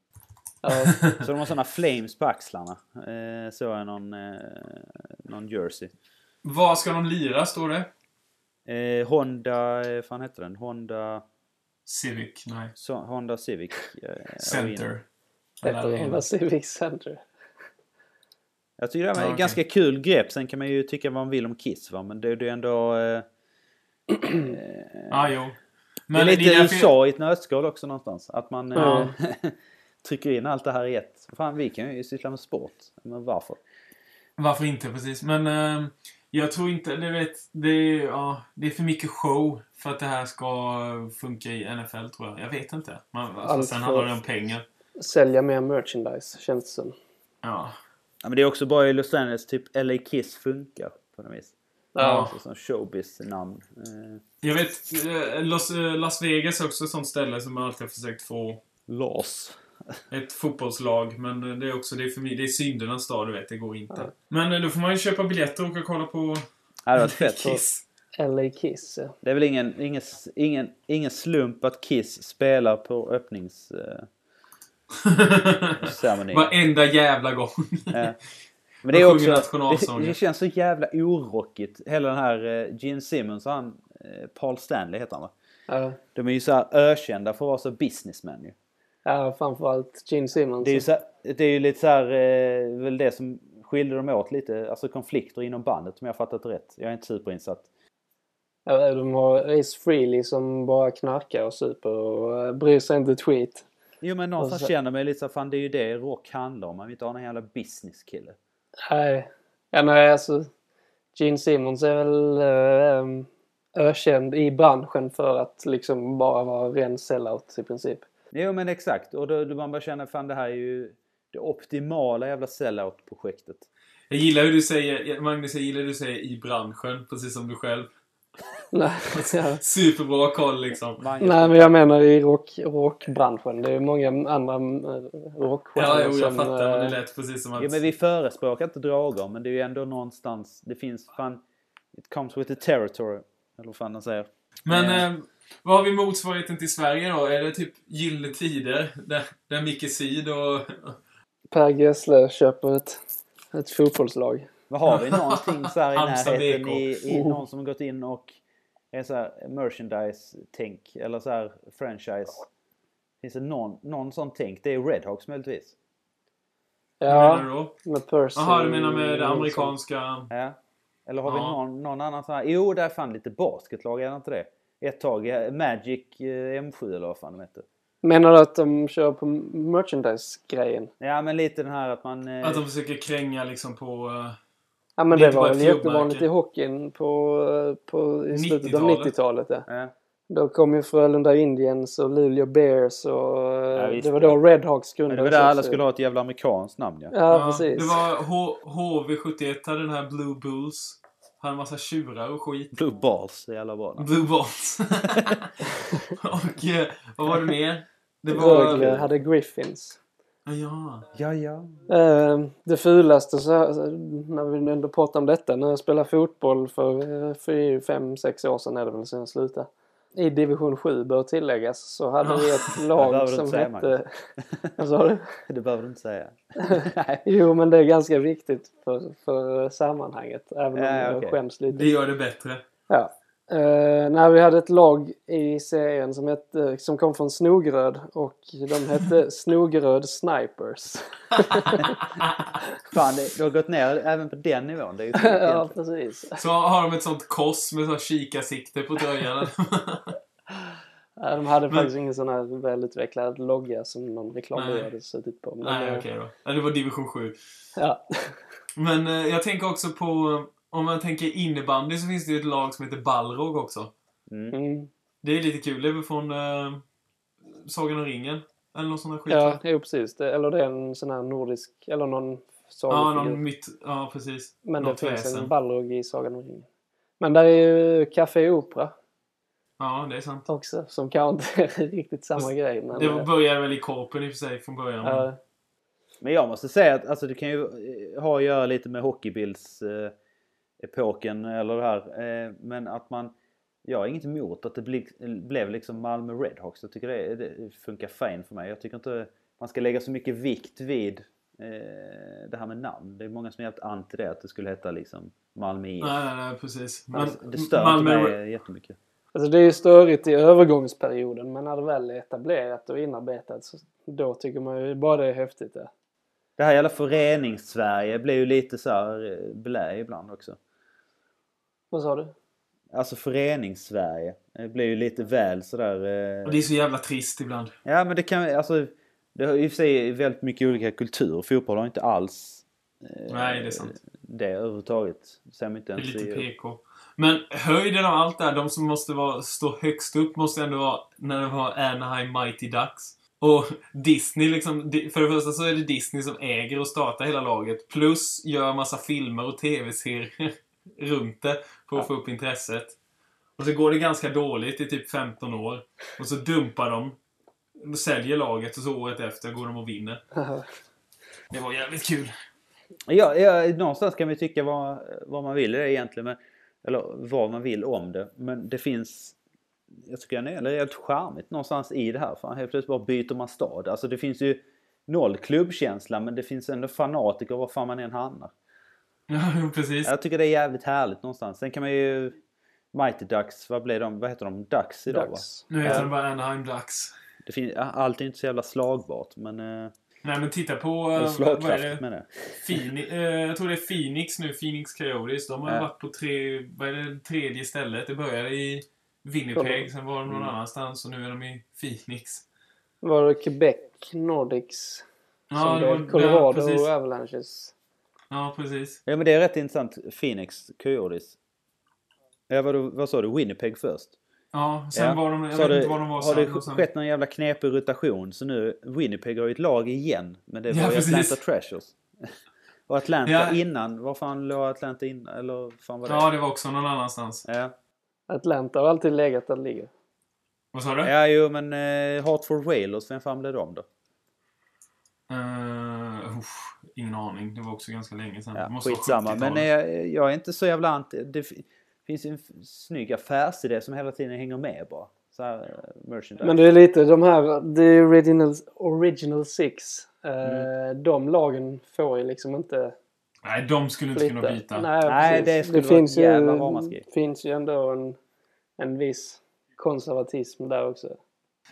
Ja, Så de har såna flames på axlarna. Eh, så är någon, eh, någon jersey. Vad ska de lira, står det? Eh, Honda, eh, fan heter den? Honda, Civic, nej. så, Honda Civic. Eh. Center. heter Honda Civic Center. Jag tycker det var ett okej. ganska kul grepp. Sen kan man ju tycka vad man vill om Kiss va. Men det, det är ändå... Eh, Ja, jo. det är lite USA i ett nötskal också någonstans. Att man Ja. trycker in allt det här i ett. Fan, vi kan ju syssla med sport. Men varför? Varför inte precis? Men eh, Jag tror inte, det vet, det är, ja, det är för mycket show för att det här ska funka i NFL tror jag. Jag vet inte. Man, alltså, Allt sen handlar det om pengar. Sälja mer merchandise, känns det som. Ja. Ja, men det är också bara i Los Angeles, typ LA Kiss funkar på något vis. Ja. Alltså som showbiz-namn. Eh, Jag vet, eh, Las, eh, Las Vegas är också ett sånt ställe som jag alltid har försökt få Lars. Ett fotbollslag. Men det är också, det är för mig, det är syndernas stad, du vet. Det går inte. Ja. Men eh, då får man ju köpa biljetter och åka och kolla på Ja, det fett. Kiss. LA Kiss. Det är väl ingen, ingen, ingen, ingen slump att Kiss spelar på öppningsceremonin. Varenda jävla gång. Ja. Men det är också, det, det känns så jävla orockigt. Hela den här eh, Gene Simmons och han, eh, Paul Stanley heter han va? Ja, De är ju så här ökända för att vara så businessmen ju. Ja framförallt Gene Simmons. Det är ju, så det är ju lite så här, eh, väl det som skiljer dem åt lite, alltså konflikter inom bandet om jag fattat rätt. Jag är inte superinsatt. Ja, de har Ace Frehley som bara knarkar och super och eh, bryr sig inte ett skit. Jo men någonstans så- känner man ju lite så här, fan det är ju det rock handlar om. Man vill inte ha någon jävla business-kille. Nej, ja, nej alltså Gene Simmons är väl äh, ökänd i branschen för att liksom bara vara ren sellout i princip. Jo men exakt. Och då, då man bara känner, fan det här är ju det optimala jävla sellout-projektet. Jag gillar hur du säger, Magnus, jag gillar hur du säger i branschen, precis som du själv. Nej, ja. Superbra koll liksom. Nej men jag menar i rock, rockbranschen. Det är många andra äh, rockstjärnor Ja, jo, jag som, fattar, men det eh, lät precis som att... Jo men vi förespråkar inte droger men det är ju ändå någonstans, det finns fan, it comes with the territory. Eller vad fan de säger. Men Eh. eh, vad har vi motsvarigheten till Sverige då? Är det typ Gyllene Tider? Där, där Micke Syd och... Per Gessle köper ett, ett fotbollslag. Men har vi någonting så här i närheten i, i Oh. någon som har gått in och är så här merchandise-tänk eller så här franchise? Finns det någon, någon sån tänk? Det är Redhawks möjligtvis. Vad menar Ja, du då? med Percy. Jaha, du menar med det amerikanska... Ja. Eller har vi Ja. någon, någon annan sån här? Jo, det är fan lite basketlag, är det inte det? Ett tag, ja, Magic eh, M7 eller vad fan de heter. Menar du att de kör på merchandise-grejen? Ja, men lite den här att man... eh, Att de försöker kränga liksom på... eh, Ja men Det det var väl jättevanligt i hockeyn på, på, i slutet av 90-talet. 90-talet. Ja. ja. Då kom ju Frölunda Indians och Luleå Bears och Ja, det var ja. då Redhawks Men det grundades var där alla skulle ha ett jävla amerikanskt namn ja. Ja, precis. Det var H- HV71 hade den här Blue Bulls. Hade en massa tjurar och skit. Blue Balls, det är jävla bra namn. Blue Balls. och eh, vad var det mer? Det var... Rögle hade Griffins. Ja, Ja. Ja, ja. Eh, det fulaste så här, så- när vi ändå pratar om detta. När jag spelade fotboll för 4, 5, 6 år sedan är det väl sen jag slutade. I division 7 bör tilläggas så hade vi ett lag som hette... Vad sa du? Det behöver du inte säga. Jo men det är ganska viktigt för, för sammanhanget. Även om Ja, jag okej. skäms lite. Det gör det bättre. Ja. Uh, när vi hade ett lag i serien som, hette, som kom från Snogröd och de hette Snogröd Snipers. Fan, det, du har gått ner även på den nivån. Det är ju ja, precis. Så har de ett sånt kors med så kikarsikte på tröjan. Ja, de hade Men- faktiskt ingen sån här välutvecklad logga som någon reklamare Nej. hade suttit på. Men, Nej, okej då. Ja, det var division 7. ja. Men eh, jag tänker också på... Om man tänker innebandy så finns det ju ett lag som heter Balrog också. Mm. Mm. Det är lite kul. Det är väl från eh, Sagan om ringen? Eller någon sån där skit Ja, jo, precis. Det, eller det är en sån här nordisk, eller någon Ja, sagofigur. någon mitt... Ja, precis. Men det Något finns väsen. en Balrog i Sagan om ringen. Men där är ju Café Opera Ja, det är sant. också. Som kanske inte är riktigt samma Fast grej. Men, Det eh, började väl i Korpen i och för sig från början. men- ja, Men jag måste säga att alltså, det kan ju eh, ha att göra lite med hockeybilds eh, epoken eller det här. Eh, men att man... Jag har inget emot att det blev liksom Malmö Redhawks. Jag tycker det, det funkar fint för mig. Jag tycker inte man ska lägga så mycket vikt vid eh, det här med namn. Det är många som är helt anti det, att det skulle heta liksom Malmö IF. Nej, nej, nej, precis. Men Alltså, det stör Malmö... inte mig jättemycket. Alltså det är ju störigt i övergångsperioden men när det väl är etablerat och inarbetat så då tycker man ju bara det är häftigt. Ja. Det här jävla förenings-Sverige blir ju lite så här eh, blä ibland också. Vad sa du? Alltså förenings-Sverige. Det blir ju lite väl sådär... Eh... Och det är så jävla trist ibland. Ja men det kan alltså... Det har i och för sig väldigt mycket olika kulturer. Fotboll har inte alls... eh, Nej, det är sant. det överhuvudtaget. Ser man inte Det är ens lite. PK. Men höjden av allt där, de som måste vara, stå högst upp måste ändå vara när det var Anaheim Mighty Ducks. Och Disney liksom, för det första så är det Disney som äger och startar hela laget. Plus gör massa filmer och tv-serier runt det för att få upp intresset. Och så går det ganska dåligt i typ 15 år. Och så dumpar de. De säljer laget och så året efter går de och vinner. Det var jävligt kul. Ja, ja, någonstans kan vi tycka vad, vad man vill det egentligen. Men, eller vad man vill om det. Men det finns... Jag tycker det är rätt charmigt någonstans i det här. För helt plötsligt bara byter man stad. Alltså det finns ju noll klubbkänsla men det finns ändå fanatiker var fan man än hamnar. Ja, precis. Jag tycker det är jävligt härligt någonstans. Sen kan man ju... Mighty Ducks, vad blir de? Vad heter de? Ducks idag va? Dags. Nu heter Ja. det bara Anaheim Ducks. Det finns, allt är inte så jävla slagbart men... Eh, Nej men titta på... eller eh, vad är det? menar jag. Eh, jag tror det är Phoenix nu, Phoenix Coyotes. De har Ja. varit på tre, vad är det, tredje stället. Det började i Winnipeg, sen var de någon Mm. annanstans och nu är de i Phoenix. Var det Quebec Nordics Ja, som det var- Colorado ja, och Avalanches? Ja, precis. Ja men det är rätt intressant. Phoenix Coyotes. Ja vad, du- vad sa du? Winnipeg först? Ja, sen Ja. var de... Jag Så vet har det, inte var de var har sen. det och sen- skett någon jävla knepig rotation så nu Winnipeg har ju ett lag igen. Men det var Ja, ju. Atlanta Trashers. Och Atlanta Ja. innan, var fan låg Atlanta innan? Eller vad fan var det? Ja, det var också någon annanstans. Ja, Atlanta har alltid legat där det ligger. Vad sa du? ja jo men uh, Hartford Whalers, vem fan blev de då? Uh, ingen aning. Det var också ganska länge sedan. Ja, Det måste vara skitsamma. 70-talet. Men eh, jag är inte så jävla anti. Det fi- finns ju en snygg affärsidé som hela tiden hänger med bara. Så här, eh, merchandise. Men det är lite de här, the original, original six. Eh, Mm. De lagen får ju liksom inte Nej, de skulle inte kunna byta. Nej, Nej, det skulle det vara finns ett jävla ju, ramaskri. finns ju ändå en, en viss konservatism där också.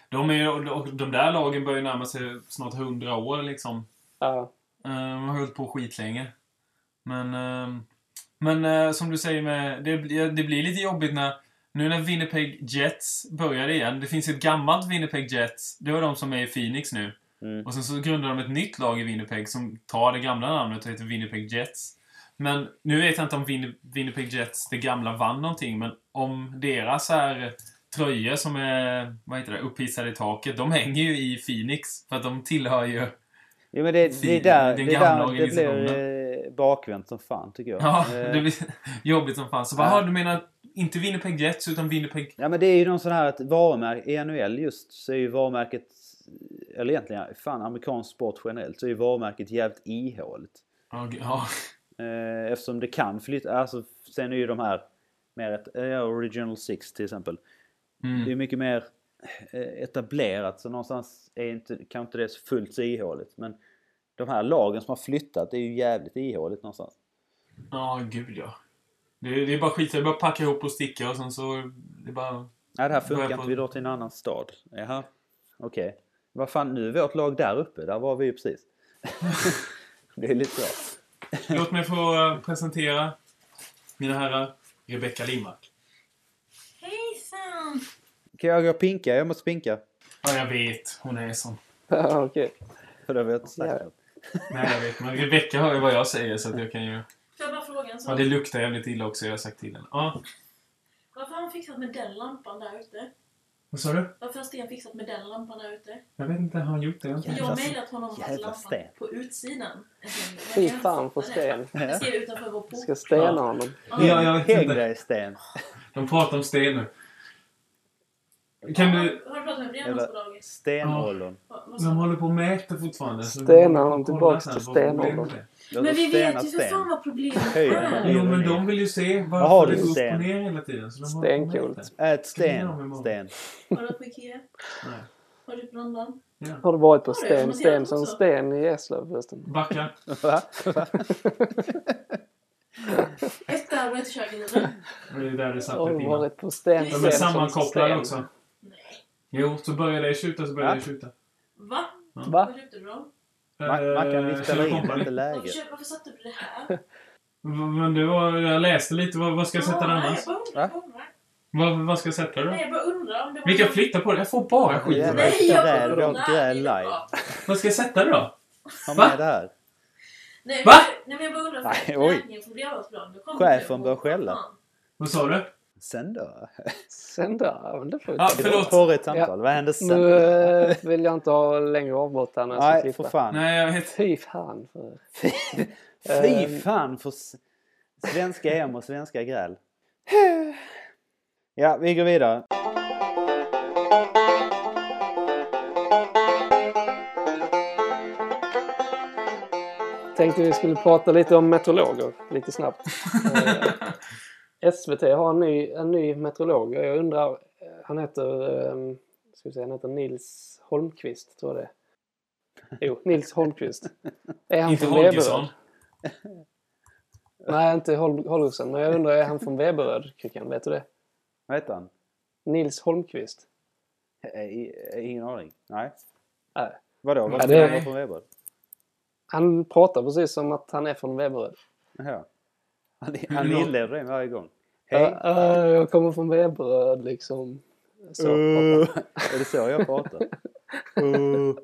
De, är, och de där lagen börjar närma sig snart 100 år liksom. Ja, Uh, de har hållit på skitlänge. Men, ehm, men eh, som du säger, med, det, blir- det blir lite jobbigt när... Nu när Winnipeg Jets börjar igen. Det finns ett gammalt Winnipeg Jets. Det var de som är i Phoenix nu. Mm. Och sen så grundar de ett nytt lag i Winnipeg som tar det gamla namnet och heter Winnipeg Jets. Men nu vet jag inte om Winni- Winnipeg Jets, det gamla, vann någonting. Men om deras här tröjor som är vad heter det, upphissade i taket, de hänger ju i Phoenix. För att de tillhör ju... Jo men det, det är där, den det, är gamla där det blir eh, bakvänt som fan tycker jag. Ja, Eh, det blir jobbigt som fan. Så vad Ja. har du menar inte Winnipeg Jets utan Winnipeg... Ja men det är ju någon sån här att varumärke, i NHL just så är ju varumärket, eller egentligen fan amerikansk sport generellt, så är ju varumärket jävligt ihåligt. Ja. Eh, eftersom det kan flytta, alltså sen är ju de här mer ett, Original Six till exempel. Det är Mm. mycket mer etablerat så någonstans är inte, kan inte det fullt så ihåligt. Men de här lagen som har flyttat är ju jävligt ihåligt någonstans. ja, gud ja. Det, är- det är bara skit, det är bara att packa ihop och sticka och sen så... Det är bara... Nej det här funkar inte, på- vi drar till en annan stad. Jaha, okej. Vad fan, nu är vårt lag där uppe, där var vi ju precis. det är lite så. Låt mig få eh, presentera mina herrar Rebecka Lindmark. Hejsan! Kan jag gå och pinka? Jag måste pinka. Ja, jag vet. Hon är sån. Ja, okej. För det har vi inte något. Nej, jag vet. Men Rebecka hör ju vad jag säger så att jag kan ju... Får jag bara fråga en Ja, sak? det luktar jävligt illa också. Jag har sagt till henne. Ja. Varför har han fixat med den lampan där ute? Vad sa du? Varför har Sten fixat med den lampan där ute? Jag vet inte. Har han gjort det? Jag har mejlat honom att jävla lampan Sten. på utsidan. Fy fan för. Sten. Jag ser utanför vår port. Ska stena honom. Ja, jag vet Häng inte. dig Sten. De pratar om sten nu. Kan du... Har du pratat med Bredbandsbolaget? Stenåldern. De håller på och mäter fortfarande. Stenar tillbaks sen till stenåldern. Men vi vet ju för sten. fan vad problemet är. Jo, men de vill ju se varför har det går upp sten? och ner hela tiden. De mäter. Ät sten. Sten. Har du varit på Ikea? Nej. Har du Rönndagen? Ja. Har du varit på? Sten? Stensson också? Sten i Eslöv förresten? Backa. Va? Ett där var inte köket? Det är där det satt Har du varit på Sten? De är sammankopplade Sten? också. Jo, så börjar det tjuta så börjar Ja. det tjuta. Va? Va? Vad köpte du dem? Ma- Mackan vi Eh, spelar in, Company. inte läge. Varför, satte du det här? Men det var, jag läste lite. Vad, vad ska jag sätta Ja, nej, annars? Jag jag. Vad, vad ska jag sätta då? Nej, jag bara undrar om det var... Vi kan flytta på det. Jag får bara skit. Jävla Nej, jag bara undrar. Det är live. bra. Vad ska jag sätta det då? Ha med det här. Nej, Va? men- Nej men jag bara undrar. Nej, oj. På Chefen det bör på- skälla. Vad sa du? Sen då? Sen ja, men det får vi Ja, förlåt. Porrigt samtal. Vad hände sen? Nu eh, vill jag inte ha längre avbrott här när jag Nej, för fan. Nej, jag vet. Fy fan. För... Fy Ehm. fan för svenska em och svenska gräl. Ja, vi går vidare. Tänkte vi skulle prata lite om meteorologer, lite snabbt. SVT har en ny, en ny meteorolog. Jag undrar, eh, han heter, eh, ska vi säga, han heter Nils Holmqvist, tror jag det är. Jo, Nils Holmqvist. Är han Inte från Holgersson. Veberöd? Nej, inte Hol Holgersson. Men jag undrar, är han från Veberöd, Kryckan? Vet du det? Vad heter han? Nils Holmqvist. Ingen aning. Nej. Nej. Vadå? Ska det- han från Veberöd? Han pratar precis som att han är från Veberöd. Jaha. Han, han inleder det varje gång. Hej. Ja, äh, jag kommer från Veberöd liksom. Så Uh, är det så jag pratar? Uh,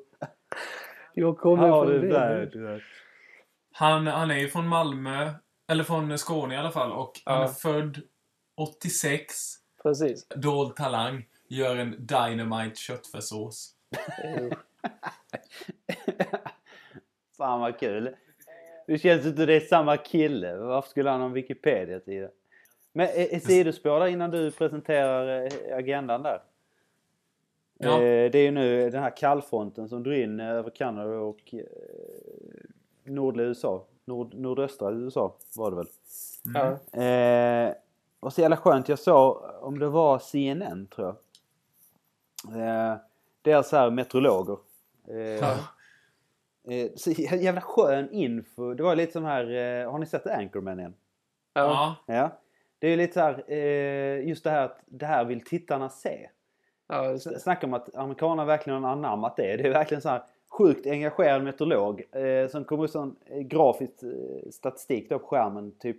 Jag kommer har från Veberöd. Han, han är ju från Malmö, eller från Skåne i alla fall, och han Ja. är född 86. Precis. Dold talang. Gör en Dynamite köttfärssås. Fan vad kul. Det känns inte det är samma kille. Varför skulle han ha en Wikipedia-sida? Men ett sidospår där innan du presenterar eh, agendan där. Ja. Eh, Det är ju nu den här kallfronten som drar in eh, över Kanada och nordliga USA. Nord, nordöstra USA var det väl. Mm. Ja. Eh, och så jävla skönt. Jag såg, om det var CNN tror jag. Eh, deras här meteorologer. Eh, Ja. Eh, så jä- jävla skön info. Det var lite som här, eh, har ni sett Anchorman än? Ja. Ja. Det är ju lite så här, eh, just det här att det här vill tittarna se. Ja. Snacka om att amerikanerna verkligen har anammat det. Det är verkligen så här sjukt engagerad meteorolog eh, som kommer ut sån grafisk statistik då på skärmen. Typ,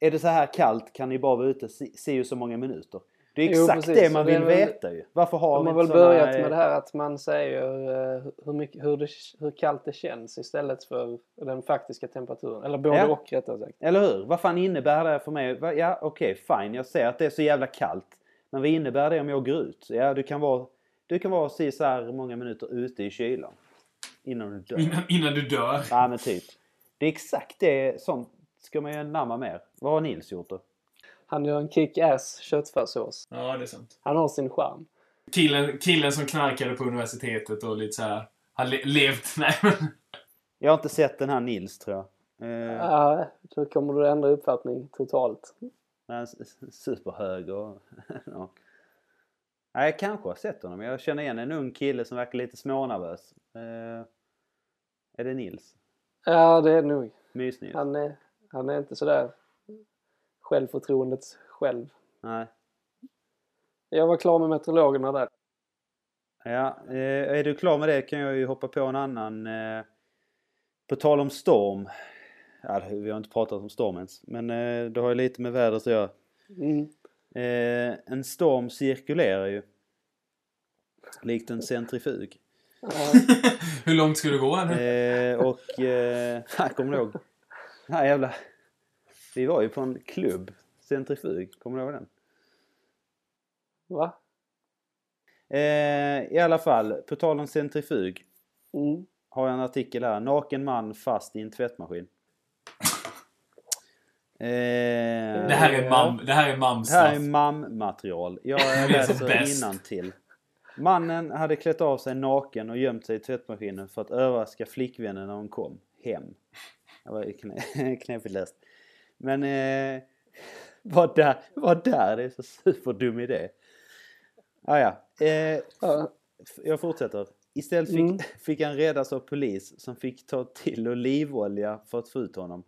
är det så här kallt kan ni bara vara ute se ju så många minuter. Det är Jo, exakt precis. det man Och det vill väl- veta ju. Varför har vi har väl såna, börjat med det här att man säger eh, hur, mycket, hur, det, hur kallt det känns istället för den faktiska temperaturen. Eller både Ja. och rättare sagt. Eller hur? Vad fan innebär det för mig? Ja, okej, fine. Jag ser att det är så jävla kallt. Men vad innebär det om jag går ut? Ja, du kan vara, du kan vara så här många minuter ute i kylan. Innan du dör. Innan, innan du dör. Ja, men typ. Det är exakt det. Sånt ska man ju anamma mer. Vad har Nils gjort då? Han gör en kick-ass köttfärssås. Ja, det är sant. Han har sin charm. Killen, killen som knarkade på universitetet och lite så här. Han le levt... Nej. Jag har inte sett den här Nils tror jag. Eh, Ja, då kommer du ändra uppfattning totalt. superhög och... ja. Nej, jag kanske har sett honom. Jag känner igen en ung kille som verkar lite smånervös. Eh, är det Nils? Ja, det är det nog. Mys-Nils? Han är, han är inte sådär självförtroendet själv. Nej. Jag var klar med meteorologerna där. Ja, eh, är du klar med det kan jag ju hoppa på en annan. Eh, på tal om storm. Ja, vi har inte pratat om storm ens. Men eh, det har ju lite med vädret att göra. Mm. En storm cirkulerar ju. Likt en centrifug. Hur långt ska du gå här nu? Eh, och... Eh, jag kommer ihåg. Den här jävla... Vi var ju på en klubb. Centrifug. Kommer du ihåg den? va? Eh, I alla fall, på tal om centrifug. Mm. har jag en artikel här. Naken man fast i en tvättmaskin. Eh, Det här är mam, det här är det mamstraff. här är mam-material. Jag läser innantill. Mannen hade klätt av sig naken och gömt sig i tvättmaskinen för att överraska flickvännen när hon kom hem. Det var knä- knepigt läst. Men eh, vad där, vad där, det är så superdum idé. Ah, ja. eh, Jag fortsätter. Istället fick, Mm. fick han räddas av polis som fick ta till olivolja för att få ut honom.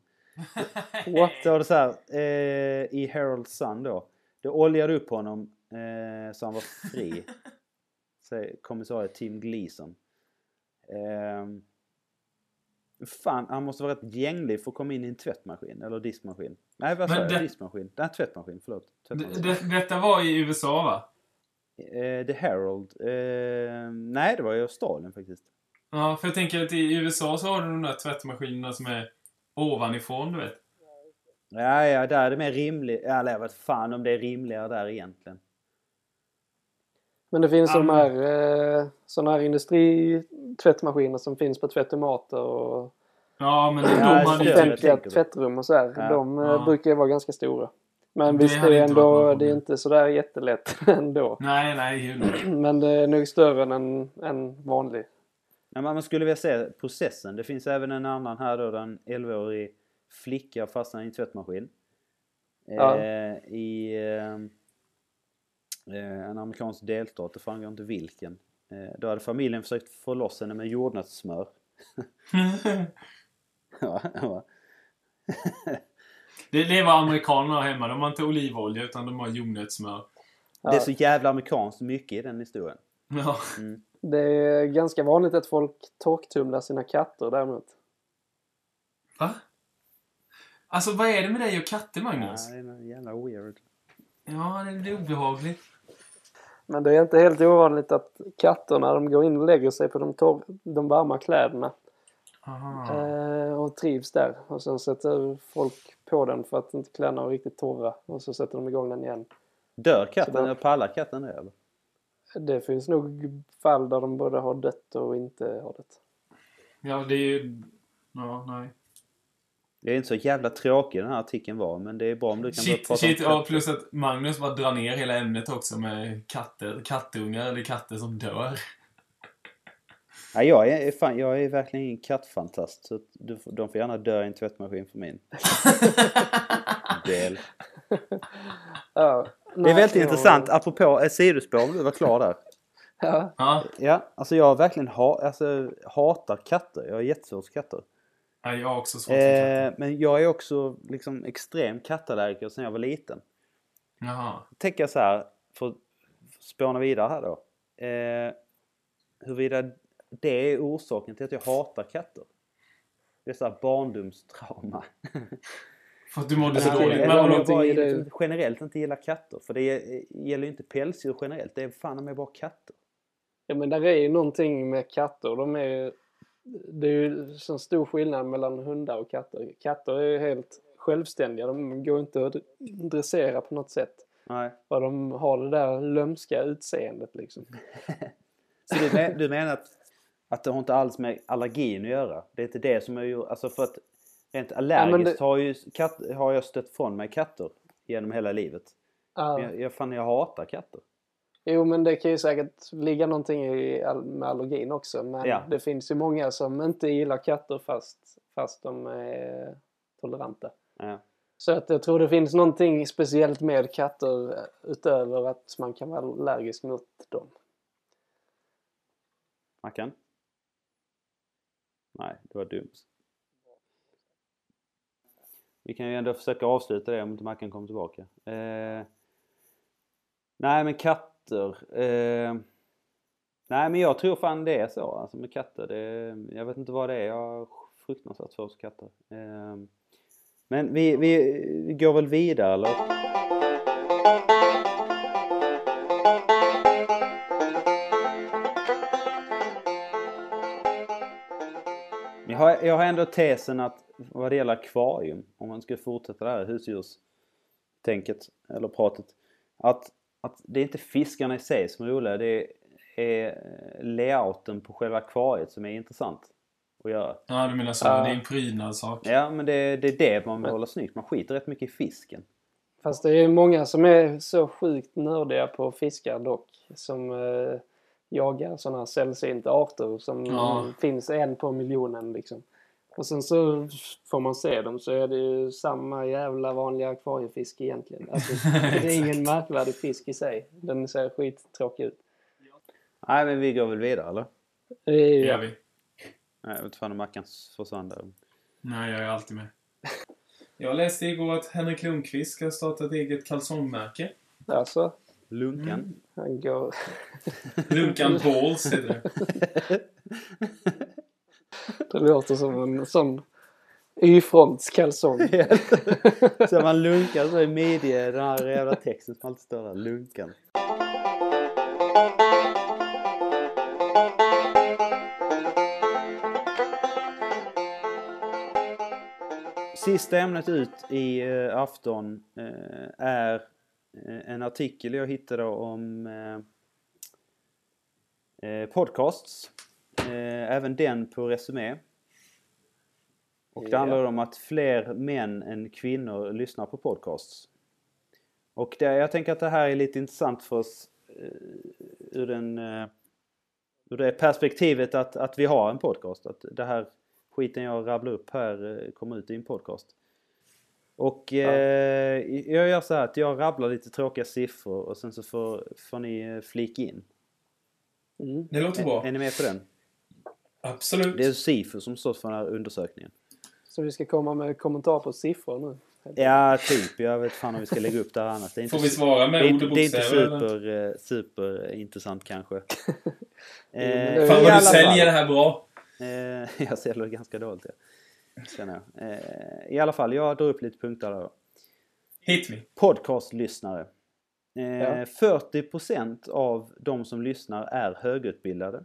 what? Så det så här, eh, i Herald Sun då. Det oljade upp honom eh, så han var fri. Säger kommissarie Tim Gleason. Eh, fan, han måste vara rätt gänglig för att komma in i en tvättmaskin eller diskmaskin. Nej, vad sa jag? det- Diskmaskin. Nej, tvättmaskin. Förlåt. Det, Tvättmaskin. det, detta var i USA, va? Eh, The Herald. Eh, nej, det var i Australien faktiskt. Ja, för jag tänker att i USA så har du de där tvättmaskinerna som är ovanifrån, du vet. Ja, ja, där är det mer rimligt. Eller jag vet fan om det är rimligare där egentligen. Men det finns men- här, eh, här industritvättmaskiner som finns på tvättomater och Ja, men det är offentliga tvättrum och så här. Ja. De eh, Ja. brukar ju vara ganska stora. Men Det visst, det är ändå, det är inte sådär jättelätt ändå. Nej, nej, gud. Men det är nog större än en, en vanlig. Ja, men man skulle vilja se processen. Det finns även en annan här då, där en 11-årig flicka fastnar i en tvättmaskin. Ja. Eh, I eh, en amerikansk delstat, det framgår inte vilken. Eh, då hade familjen försökt få loss henne med jordnötssmör. Ja, ja. det, det är vad amerikanerna har hemma. De har inte olivolja utan de har jordnötssmör. Ja. det är så jävla amerikanskt mycket i den historien. Ja. Det är ganska vanligt att folk torktumlar sina katter däremot. Va? Alltså vad är det med dig och katter, Ja, Magnus? det är jävla weird. Ja, det blir obehagligt. Men det är inte helt ovanligt att katter när de går in och lägger sig på de, torr, de varma kläderna Aha. eh, och trivs där. Och sen sätter folk på den för att inte kläderna är riktigt torra och så sätter de igång den igen. Dör katten? Då- Eller pallar katten det eller? Det finns nog fall där de både har dött och inte har dött. Ja, det är ju... Ja, nej. Det är inte så jävla tråkig den här artikeln var men det är bra om du kan Shit, prata shit. om Ja, plus att Magnus bara drar ner hela ämnet också med katter, kattungar eller katter som dör. Ja, jag, är, fan, jag är verkligen ingen kattfantast så du, de får gärna dö i en tvättmaskin för min del. Ja, Det är väldigt intressant, apropå ett sidospår om du var klar där. Ja, Ja, Ja, alltså jag verkligen ha, alltså, hatar katter. Jag är jättesvårt för katter. Ja, jag har också svårt för katter. Eh, men jag är också liksom extrem kattallergiker sedan jag var liten. Jaha. Tänker jag så här, för att spåna vidare här då. Eh, huruvida det är orsaken till att jag hatar katter. Det är så här barndomstrauma. För att du mådde Alltså, så det- dåligt. det- Men det- vadå? jag bara liksom generellt inte gillar katter. För det gäller ju inte pälsdjur generellt. Det är fan med bara katter. ja men där är ju någonting med katter. De är, det är ju så stor skillnad mellan hundar och katter. Katter är ju helt självständiga. De går inte att dressera på något sätt. Nej. Och de har det där lömska utseendet liksom. Så du, men, du menar att, att det har inte alls med allergin att göra? Det är inte det som är ju... Alltså för att rent allergiskt det- har, ju katt, har jag stött från mig katter genom hela livet. Ja. Men Jag, jag, fan, jag hatar katter. Jo men det kan ju säkert ligga någonting i, med allergin också. Men Ja. det finns ju många som inte gillar katter fast, fast de är toleranta. Ja. Så att jag tror det finns någonting speciellt med katter utöver att man kan vara allergisk mot dem. Mackan? Nej, det var dumt. Vi kan ju ändå försöka avsluta det om inte Mackan kommer tillbaka. Eh, nej men katter. Eh, nej men jag tror fan det är så alltså med katter. Det, jag vet inte vad det är. Jag har fruktansvärt svårt för katter. Eh, men vi, vi, vi går väl vidare eller? Jag har, jag har ändå tesen att vad det gäller akvarium, om man ska fortsätta det här husdjurstänket eller pratet. Att, att det är inte fiskarna i sig som är roliga, det är layouten på själva akvariet som är intressant att göra. Ja, du menar så. Ja. Det är en prydnadssak. Ja, men det, det är det man vill hålla snyggt. Man skiter rätt mycket i fisken. Fast det är många som är så sjukt nördiga på fiskar dock. Som eh, jagar sådana sällsynta arter som Ja. finns en på miljonen liksom. Och sen så får man se dem så är det ju samma jävla vanliga akvariefisk egentligen. Alltså, det är ingen märkvärdig fisk i sig. Den ser skittråkig ut. Nej, men vi går väl vidare eller? Det gör vi. Nej, jag vet fan om Mackan försvann där. Nej, jag är alltid med. Jag läste igår att Henrik Lundqvist ska starta ett eget kalsongmärke. Alltså, Lunkan. Mm. han går... Lunkan Balls heter det. Det låter som en sån Y-frontskalsong. Så man lunkar så i midje, den här jävla texten som alltid står där. Lunkan. Sista ämnet ut i eh, afton eh, är eh, en artikel jag hittade om podcasts. Eh, även den på Resumé. Och det Ja. handlar om att fler män än kvinnor lyssnar på podcasts. Och det, jag tänker att det här är lite intressant för oss eh, ur, den, eh, ur det perspektivet att, att vi har en podcast. Att det här skiten jag rabblar upp här eh, kommer ut i en podcast. Och eh, jag gör så här att jag rabblar lite tråkiga siffror och sen så får, får ni eh, flika in. Mm. Det låter bra. Är ni med på den? Absolut. Det är SIFO som står för den här undersökningen. Så vi ska komma med kommentar på siffror nu. Ja, typ. Jag vet fan om vi ska lägga upp det här annat. Det är inte, Får vi svara med ord och det är inte super, eh, superintressant kanske. men det eh, Fan vad du säljer fall. det här bra. Eh, jag säljer det ganska dåligt, ja. känner jag. Eh, I alla fall, jag drar upp lite punkter där då. Hit me. Podcastlyssnare. Eh, Ja. 40% av de som lyssnar är högutbildade.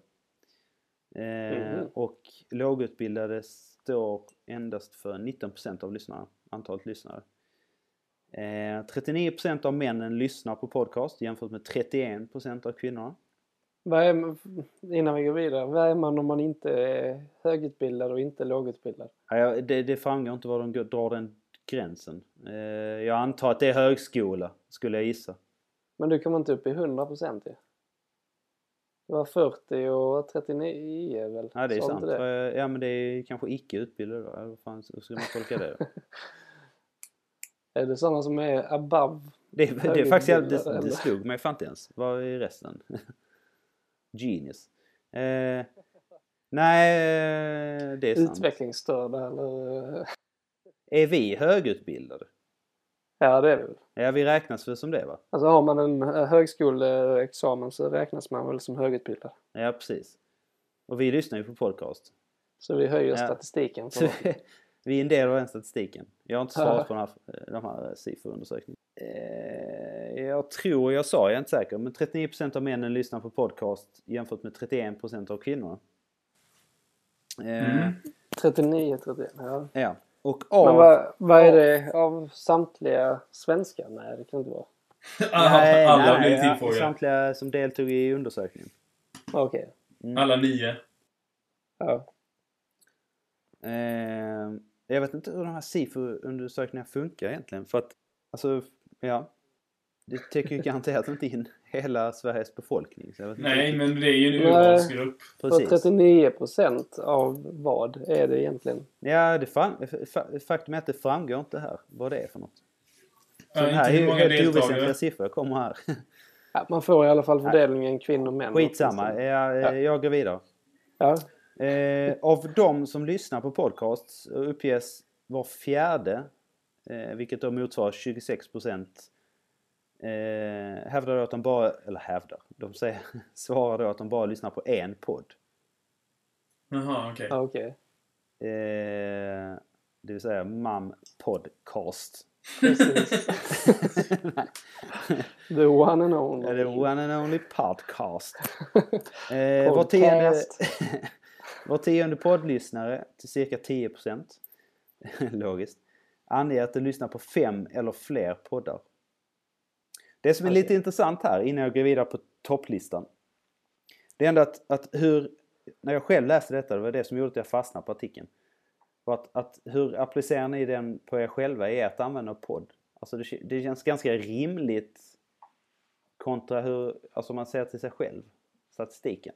Eh, Mhm. Och lågutbildade står endast för 19% av lyssnarna, antalet lyssnare. Eh, 39% av männen lyssnar på podcast jämfört med 31% av kvinnorna. Vad är, innan vi går vidare, vad är man om man inte är högutbildad och inte lågutbildad? Ja, det, det framgår inte var de drar den gränsen. Eh, jag antar att det är högskola, skulle jag gissa. Men du kommer inte upp i 100 procent ju. Det var 40 och 39 väl? Ja, det är Sa sant. det? Ja, men det är kanske icke utbildade då. Vad fan hur ska man tolka det då? Är det sådana som är above? Det, det är faktiskt jävligt, det, det slog mig fan inte ens. Vad är resten? Genius. Eh, nej, eh, det är sant. Utvecklingsstörda eller? Är vi högutbildade? Ja, det är det väl. Ja, vi räknas väl som det va? Alltså har man en eh, högskoleexamen så räknas man väl som högutbildad. Ja, precis. Och vi lyssnar ju på podcast. Så vi höjer Ja. statistiken. För vi är en del av den statistiken. Jag har inte svarat på den här, de här. Eh, jag tror jag sa, jag är inte säker, men 39% av männen lyssnar på podcast jämfört med 31% av kvinnorna. Eh, Mm. 39, 31. Ja. Ja. Och Men av... vad, vad är det av samtliga svenskar? Nej, det kan inte vara. Nej, Alla nej, nej, tillfrågade. Samtliga som deltog i undersökningen. Okej. Alla nio. Ja. Eh, jag vet inte hur de här SIFO-undersökningarna funkar egentligen. För att, alltså, ja. Det täcker ju garanterat inte in hela Sveriges befolkning. Så jag vet inte Nej, men det är ju en urvalsgrupp. För Precis. 39 procent av vad är det egentligen? Ja, det fram, fa- faktum är att det framgår inte här vad det är för något. Så Ja, det inte här är hur ju många helt deltagare. oväsentliga siffror kommer här. Ja, man får i alla fall fördelningen kvinnor och män. Skitsamma, jag, Ja. jag går vidare. Ja. Eh, av de som lyssnar på podcasts uppges var fjärde, eh, vilket då motsvarar 26 procent, eh, hävdar då att de bara, eller hävdar, de säger, svarar då att de bara lyssnar på en podd. Jaha, okej. Ja, okej. Eh, det vill säga MAM Podcast. Precis. The one and only. Är one and only podcast. Eh, var, tionde, var tionde poddlyssnare, till cirka 10%, logiskt, anger att de lyssnar på fem eller fler poddar. Det som är lite Okej. intressant här, innan jag går vidare på topplistan, det är ändå att, att hur, när jag själv läste detta, det var det som gjorde att jag fastnade på artikeln. Att, att hur applicerar ni den på er själva i ert användande av podd? Alltså det, det känns ganska rimligt kontra hur, alltså man ser till sig själv, statistiken.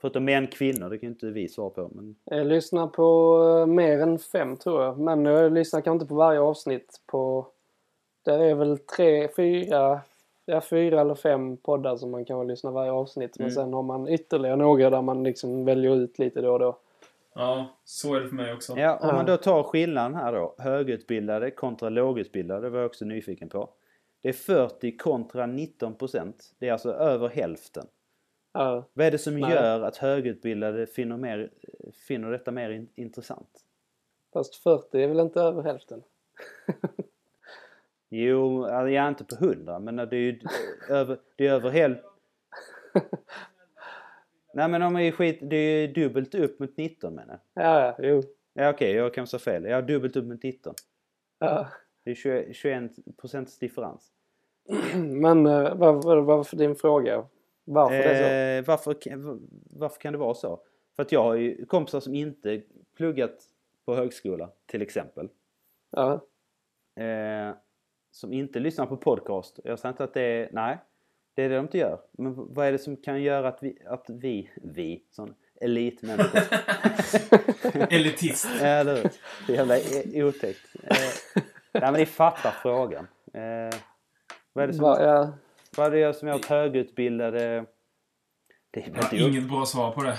Förutom män, kvinnor, det kan ju inte vi svara på. Men Jag lyssnar på eh, mer än fem tror jag. Men jag lyssnar kanske inte på varje avsnitt på... Det är väl tre, fyra, ja, fyra eller fem poddar som man kan lyssna varje avsnitt. Men Mm. sen har man ytterligare några där man liksom väljer ut lite då och då. Ja, så är det för mig också. ja, om man då tar skillnaden här då, högutbildade kontra lågutbildade, det var jag också nyfiken på. Det är 40 kontra 19 procent. Det är alltså över hälften. Ja, Vad är det som Nej. gör att högutbildade finner, mer, finner detta mer in, intressant? fast 40 är väl inte över hälften? Jo, alltså, jag är inte på 100 men det är ju över, det är över hälften. Nej men om är skit, det är ju dubbelt upp mot 19 menar jag. Ja, ja, jo. Ja okej, jag kan sa fel. Jag har dubbelt upp med titeln. Ja. Det är 20 21 procents differens. Men eh, varför, varför din fråga? Varför det är så? Eh, varför, varför kan det vara så? För att jag har ju kompisar som inte pluggat på högskola till exempel. Ja. Eh, som inte lyssnar på podcast. Jag säger inte att det är... Nej, det är det de inte gör. Men vad är det som kan göra att vi, att vi, vi som elitmänniskor... Elitist. Ja, eller hur? Det är jävla otäckt. Eh, nej, men ni fattar frågan. Eh, vad är det som, Va, ja. vad är det som gör att högutbildade... Det är Jag har inget bra svar på det.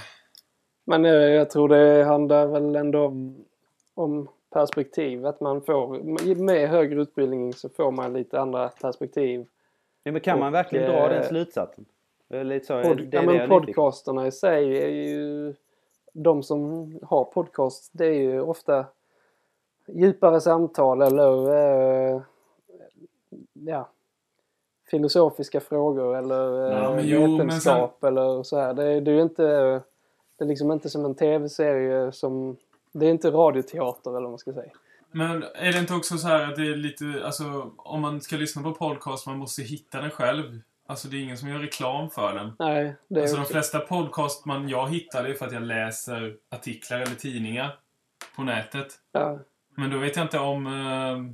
Men eh, jag tror det handlar väl ändå om, om perspektiv. Att man får, med högre utbildning så får man lite andra perspektiv. Ja, men kan man Och, verkligen dra den eh, slutsatsen? Det är lite så, Pod, det ja, men podcasterna i sig är ju... De som har podcast det är ju ofta djupare samtal eller eh, ja, filosofiska frågor eller eh, Ja, men jo, men vetenskap eller så här. Det, är- det är ju inte... Det är liksom inte som en tv-serie som... Det är inte radioteater eller vad man ska säga. Men är det inte också så här att det är lite, alltså om man ska lyssna på podcast, man måste hitta den själv. Alltså det är ingen som gör reklam för den. Nej, det är Alltså de också- flesta podcast man jag hittar det är för att jag läser artiklar eller tidningar på nätet. ja. Men då vet jag inte om, eh,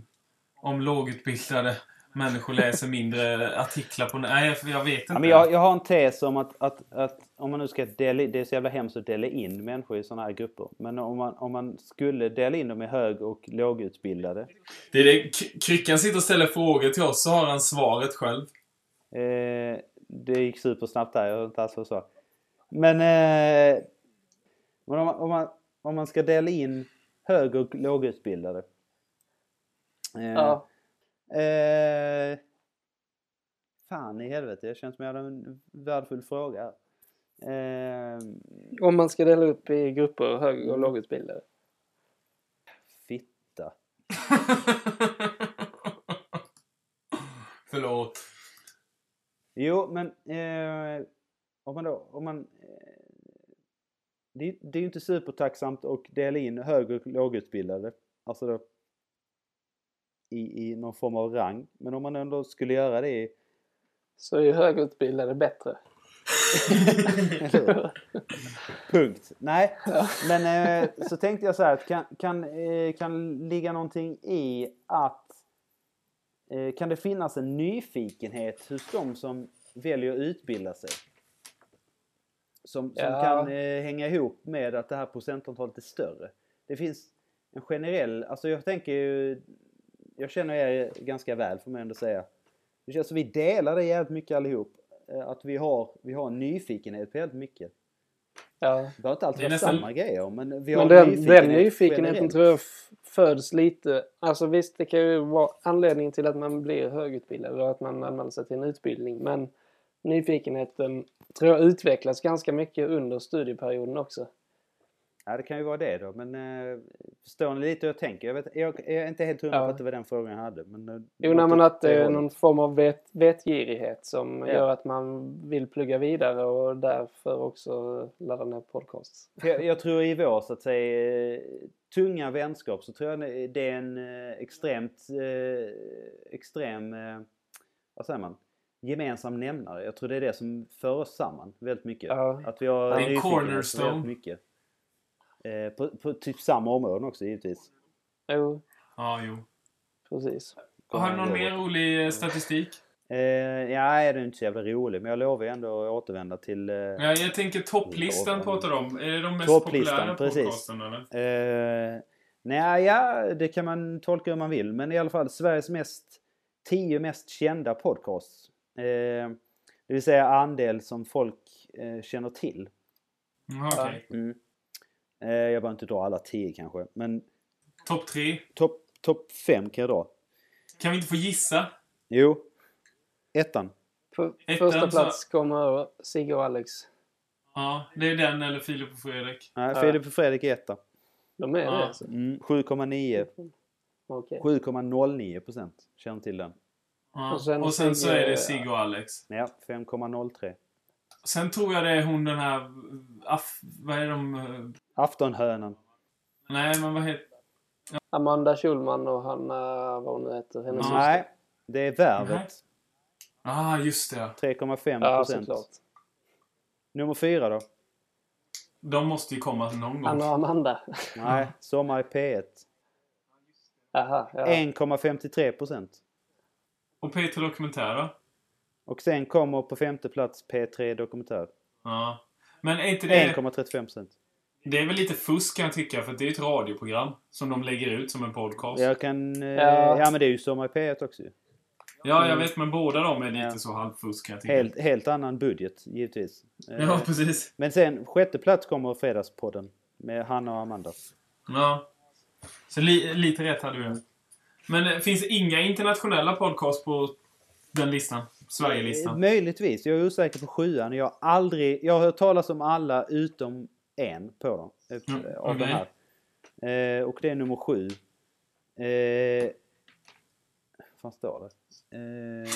om lågutbildade människor läser mindre artiklar på. Nej, jag- jag vet inte. Ja, men jag, jag har en tes om att, att, att om man nu ska dela, det är så jävla hemskt att dela in människor i sådana här grupper. Men om man, om man skulle dela in dem i hög och lågutbildade. Det är det, Kryckan sitter och ställer frågor till oss så har han svaret själv. Eh, det gick supersnabbt där, jag har inte alls vad jag. Men, eh, men om, man, om, man, om man ska dela in hög och lågutbildade. Eh, Ja. Eh, fan i helvete, jag känner som jag hade en värdefull fråga. Eh, Om man ska dela upp i grupper hög och lågutbildade. fitta. Förlåt. Jo, men eh, om man då... Om man, eh, det, det är ju inte supertacksamt att dela in hög och lågutbildade. Alltså då i, i någon form av rang. Men om man ändå skulle göra det. Så är högutbildade bättre. Punkt. Nej, men eh, så tänkte jag så här att kan, kan, eh, kan ligga någonting i att eh, kan det finnas en nyfikenhet hos de som väljer att utbilda sig? Som, som Ja. kan eh, hänga ihop med att det här procentantalet är större. Det finns en generell, alltså jag tänker ju, jag känner er ganska väl får man ändå säga. Det känns som vi delar det jävligt mycket allihop. Eh, Att vi har, vi har en nyfikenhet på jävligt mycket. Ja. Det behöver inte alltid vara nästan- samma grejer men vi har Men den, nyfikenhet den nyfikenheten generellt. tror jag föds lite... Alltså visst, det kan ju vara anledningen till att man blir högutbildad och att man anmäler sig till en utbildning. Men nyfikenheten tror jag utvecklas ganska mycket under studieperioden också. Ja det kan ju vara det då men eh, förstår ni lite hur jag tänker? Jag, vet, jag, jag är inte helt hundra på Ja. att det var den frågan jag hade. Men, eh, Jo, nej, men att det är hållet. någon form av vet, vetgirighet som Ja. gör att man vill plugga vidare och därför också ladda ner podcasts. Jag, jag tror i vår så att säga eh, tunga vänskap så tror jag det är en eh, extremt eh, extrem, eh, vad säger man, gemensam nämnare. Jag tror det är det som för oss samman väldigt mycket. Ja. Att vi har Det är en cornerstone. väldigt mycket. Eh, på, på typ samma områden också givetvis. Jo, Ja, jo. precis. Har du någon mer rolig eh, statistik? Eh, ja, är det inte så jävla rolig men jag lovar ändå att återvända till eh, Ja, jag tänker topplistan pratar de om. Är det de mest populära precis. podcasterna? Eller? Eh, nej, ja, det kan man tolka hur man vill. Men i alla fall Sveriges mest, tio mest kända podcasts. Eh, det vill säga andel som folk eh, känner till. Jaha, okej. Mm. Eh, jag behöver inte dra alla tio kanske. Men Topp tre. topp top fem kan jag dra. Kan vi inte få gissa? Jo. Ettan. På Ettan första så- plats kommer Sigge och Alex. Ja, det är den eller Filip och Fredrik. Nej, Ja. Filip och Fredrik är etta. De är Ja. det alltså? Mm, 7,9 Okej. 7,09 procent känner till den. Ja. Och sen Och sen så är det Sigge och Alex. Ja, 5,03. Sen tror jag det är hon den här... Aff, vad är de? eh, Aftonhönan. Nej, men vad heter... Amanda Schulman och Hanna, vad hon nu heter, hennes syster. Nej, det är Värvet. Ah, just det. 3,5 Ja, procent. såklart. Nummer fyra då? De måste ju komma någon gång. Anna och Amanda. Nej, Sommar i P1. Jaha, ja. 1,53 procent. Och P3 Dokumentär då? Och sen kommer på femte plats P3 Dokumentär. Ja. Men är inte det... 1,35 procent. Det är väl lite fusk kan jag tycka, för det är ett radioprogram som de lägger ut som en podcast. Jag kan... eh, Ja. Ja men det är ju Sommar i P1 också ju. Ja, jag vet, men båda de är lite Ja. så halvfusk kan jag tycka. Helt, helt annan budget givetvis. Eh, Ja, precis. Men sen sjätte plats kommer Fredagspodden. Med Hanna och Amanda. Ja. Så li, lite rätt hade du. Men eh, finns det inga internationella podcast på den listan? Eh, Sverigelistan? Möjligtvis. Jag är osäker på sjuan. Jag har aldrig... Jag har hört talas om alla utom en på dem. eh, Mm, Av de okej. här. Eh, och det är nummer sju. Eh, vad fan står det? Eh,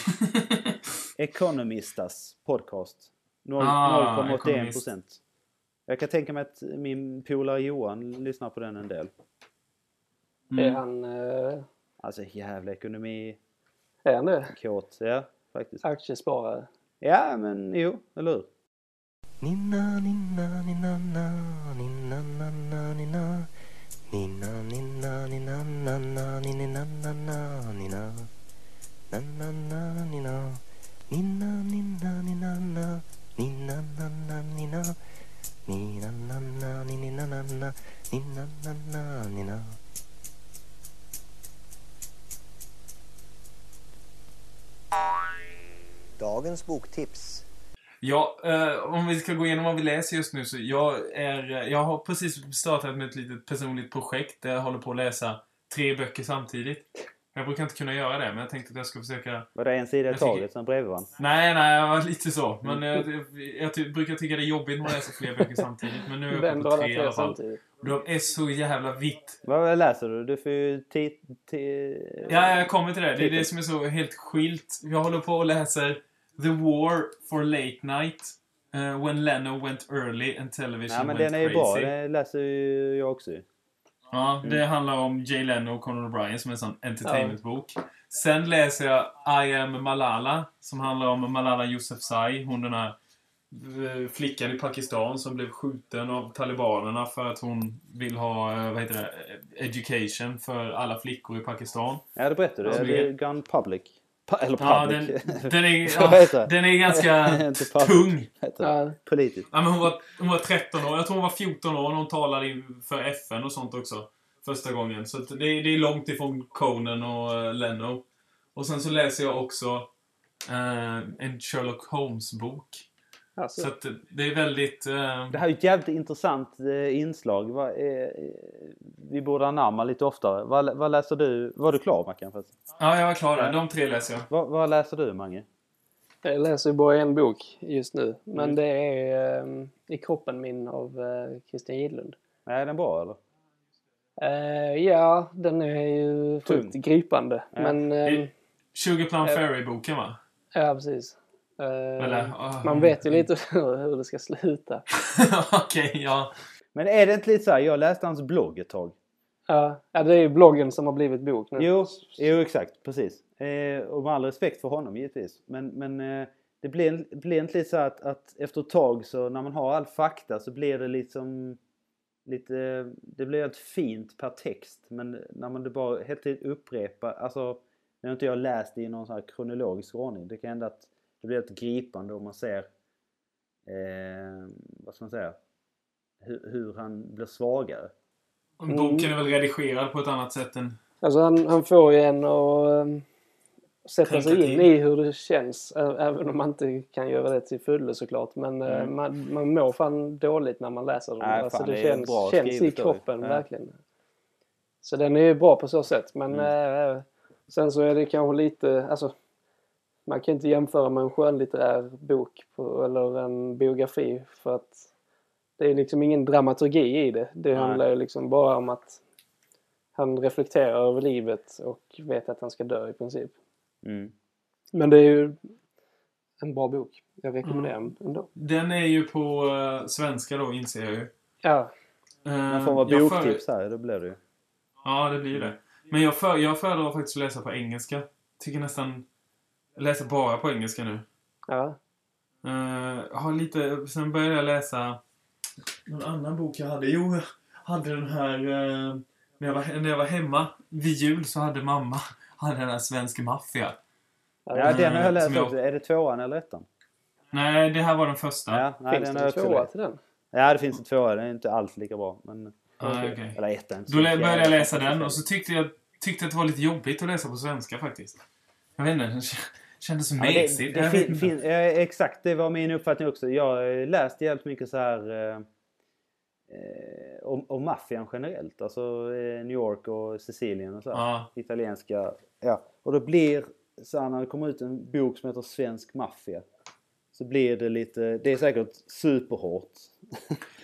Economistas podcast. Noll- Ah, 0,81 Economist. procent. Jag kan tänka mig att min polare Johan lyssnar på den en del. Är Mm. han... Eh, Alltså jävla ekonomi är han det? kåt. Ja, faktiskt. Aktiesparare? Ja, men jo, eller hur? Ninna ninna ninna na ninna na na ninna Ninna ninna ninna na na ninna na na ninna Na na na ninna Ninna ninna ninna na Ninna na na ninna Ninna na na ninna na na Ninna na na ninna Dagens boktips. Ja, eh, om vi ska gå igenom vad vi läser just nu så jag är... Eh, jag har precis startat med ett litet personligt projekt där jag håller på att läsa tre böcker samtidigt. Jag brukar inte kunna göra det, men jag tänkte att jag ska försöka... Var det en sida i Jag taget sen bredvid varandra? Nej, nej, jag var lite så. Men jag, jag, jag ty- brukar tycka det är jobbigt när man läser fler böcker samtidigt. Men nu är jag Vem uppe drar på tre i alla fall. samtidigt? Och de är så jävla vitt. Vad läser du? Du får ju ti... ti Ja, jag kommer till det. Det är det som är så helt skilt. Jag håller på och läser The War for Late Night. eh, when Leno went early and television Nej men went den är ju bra. crazy. Den läser ju jag också. Ja, det Mm. handlar om Jay Leno och Conan O'Brien som är en sån entertainmentbok. Sen läser jag I am Malala som handlar om Malala Yousafzai. Hon den här eh, flickan i Pakistan som blev skjuten av talibanerna för att hon vill ha, eh, vad heter det, education för alla flickor i Pakistan. Ja det berättade du. Alltså, det är det- Gone Public. Eller Ja, Public. den, den, är, ja, den är ganska tung. Ja, Politiskt. Ja, men hon, var, hon var 13 år. Jag tror hon var 14 år när hon talade inför FN och sånt också. Första gången. Så det, är- det är långt ifrån Conan och eh, Leno. Och sen så läser jag också eh, en Sherlock Holmes-bok. Alltså. Så att det är väldigt... eh, Det här är ett jävligt intressant eh, inslag. Vad är, vi borde anamma lite oftare. Vad, vad läser du? Var du klar Mackan? ja, jag var klar där. De tre läser jag. Vad, vad läser du Mange? Jag läser bara en bok just nu. Men Mm. det är ehm, I kroppen min av uh, Christian Gidlund. Är den bra eller? Eh, ja, den är ju Tung. gripande. Ja. Men, ehm, Det- 20 Plum Eh. Ferry-boken va? ja precis. Eh, Eller, ah. man vet ju lite hur, hur det ska sluta. Okej, ja. Men är det inte lite så här, jag läste hans blogg ett tag. Ja, ja, det är ju bloggen som har blivit bok nu. Jo, jo exakt, precis. Eh, och med all respekt för honom givetvis. Men, men eh, det blir, blir inte lite så att, att efter ett tag så när man har all fakta så blir det liksom lite, det blir helt fint per text. Men när man det bara hela tiden upprepar, alltså nu har inte jag läst det i någon sån här kronologisk ordning. Det kan hända att det blir ett gripande om man ser, eh, vad ska man säga, hur, hur han blir svagare. Boken är väl redigerad på ett annat sätt än... Alltså han, han får ju en att ehm, sätta Tänka sig in till. i hur det känns. Även om man inte kan göra det till fullo såklart. Men eh, Mm. man, man mår fan dåligt när man läser den. Nej, alltså, fan, det, det känns, bra känns i kroppen Ja. verkligen. Så den är ju bra på så sätt. Men Mm. eh, sen så är det kanske lite... Alltså, man kan inte jämföra med en skönlitterär bok på, eller en biografi. För att det är liksom ingen dramaturgi i det. Det Nej. handlar ju liksom bara om att han reflekterar över livet och vet att han ska dö i princip. Mm. Men det är ju en bra bok. Jag rekommenderar den ändå. Den är ju på eh, svenska då, inser jag ju. Ja, form av jag för- boktips här, det blir det ju. Ja, det blir ju det. Men jag, för, jag föredrar faktiskt att läsa på engelska. Tycker nästan... Jag läser bara på engelska nu. Ja. Uh, har lite... Sen började jag läsa... Någon annan bok jag hade. Jo, jag hade den här... eh, när, jag var, när jag var hemma vid jul så hade mamma hade den här Svensk Maffia. Ja, den har jag läst Som jag- också. Är det tvåan eller ettan? Nej, det här var den första. Ja, nej, Finns den det en tvåa läst. till den? Ja, det finns en tvåa. Den är inte alls lika bra. Men, Ah, okej. Eller ettan. Då lä- började jag läsa den och så tyckte jag tyckte att det var lite jobbigt att läsa på svenska faktiskt. Jag vet inte, kändes så Ja, det, mesigt. det fin, fin, eh, exakt, det var min uppfattning också. Jag har läst jävligt mycket så här eh, eh, om, om maffian generellt. Alltså eh, New York och Sicilien och så. här. Ja. Italienska. Ja. Och då blir, så här, när det kommer ut en bok som heter Svensk maffia. Så blir det lite, det är säkert superhårt.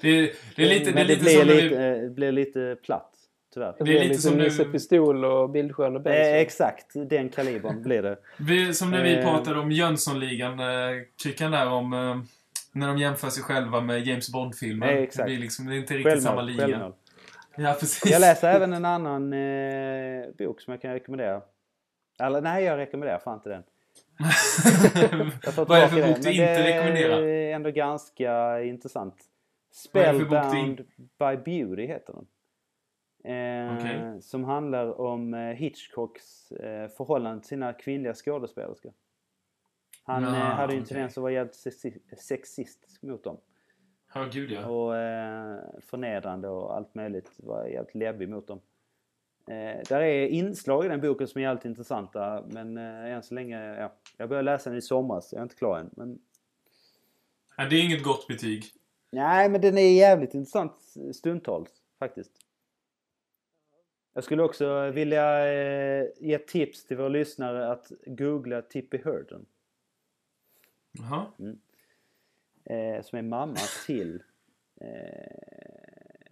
Det, det är lite, det är lite blir som när lite, vi... eh, det blir lite platt. Tyvärr. Det Det är blir lite lite som Nisse nu- Pistol och Bildsjön och Eh, Benson. exakt, den kalibern blir det. vi som när vi Eh. pratade om Jönssonligan, eh, där om... Eh, när de jämför sig själva med James Bond-filmer. Eh, exakt. Det blir liksom det är inte riktigt samma Självmål. liga. självmål. Ja, precis. Jag läser även en annan eh, bok som jag kan rekommendera. Eller nej, jag rekommenderar fan inte den. Vad är det för det, bok du inte det rekommenderar? är ändå ganska intressant. Det Spellbound by Beauty heter den. Eh, Okej. Som handlar om eh, Hitchcocks eh, förhållande till sina kvinnliga skådespelerskor. Han Ja, eh, hade ju en tendens att vara jävligt sexi- sexistisk mot dem. Ja, gud ja. Och eh, förnedrande och allt möjligt. Var jävligt läbbig mot dem. Eh, där är inslag i den boken som är jävligt intressanta men eh, än så länge, ja. Jag började läsa den i somras, jag är inte klar än. Men, ja. Det är inget gott betyg. nej men den är jävligt intressant stundtals faktiskt. Jag skulle också vilja eh, ge tips till våra lyssnare att googla Tippi Hearden. Jaha. Eh, som är mamma till, eh,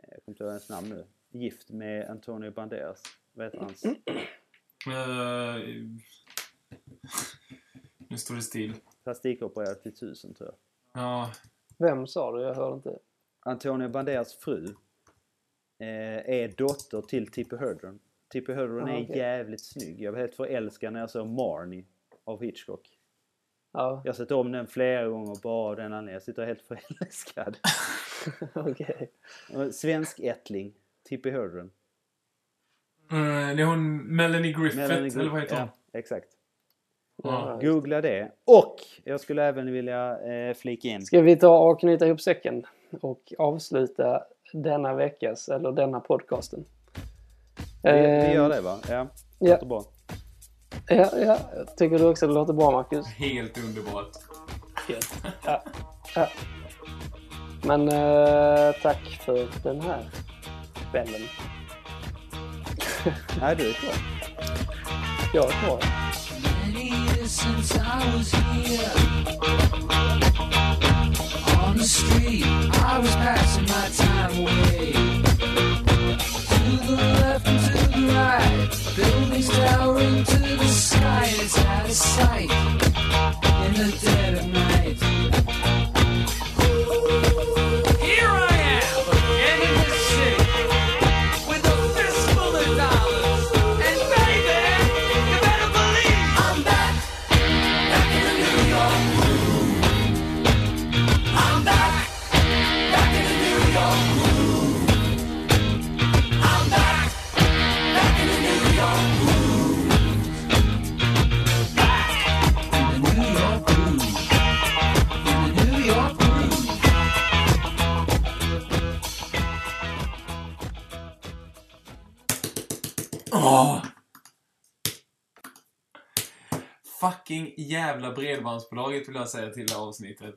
jag kommer inte ihåg hennes namn nu, gift med Antonio Banderas. Vad heter hans? Eh, nu står det still. Plastikopererad till tusen tror jag. Ja, Vem sa du? Jag hörde inte. Antonio Banderas fru är dotter till Tippi Hedren. Tippi Hedren Ah, är okej. jävligt snygg. Jag var helt förälskad när jag såg Marnie av Hitchcock. Ja, Jag har sett om den flera gånger bara av den anledningen. Jag sitter helt förälskad. Och Svensk ättling. Tippi Hedren. Eh, det är hon Melanie Griffith, Melanie eller vad heter hon? Ja, exakt. Ja. Googla det. Och jag skulle även vilja eh, flika in. Ska vi ta och knyta ihop säcken och avsluta denna veckas, eller denna podcasten? Vi, vi Eh, gör det va? Ja, Ja, låter bra. ja, ja, tycker du också det låter bra Marcus? Helt underbart. Ja, ja. Men eh, tack för den här kvällen. Nej, du är klar. Jag är klar. The street. I was passing my time away. To the left and to the right, buildings towering to the sky. It's out of sight in the dead of night. Fucking jävla Bredbandsbolaget vill jag säga till det här avsnittet.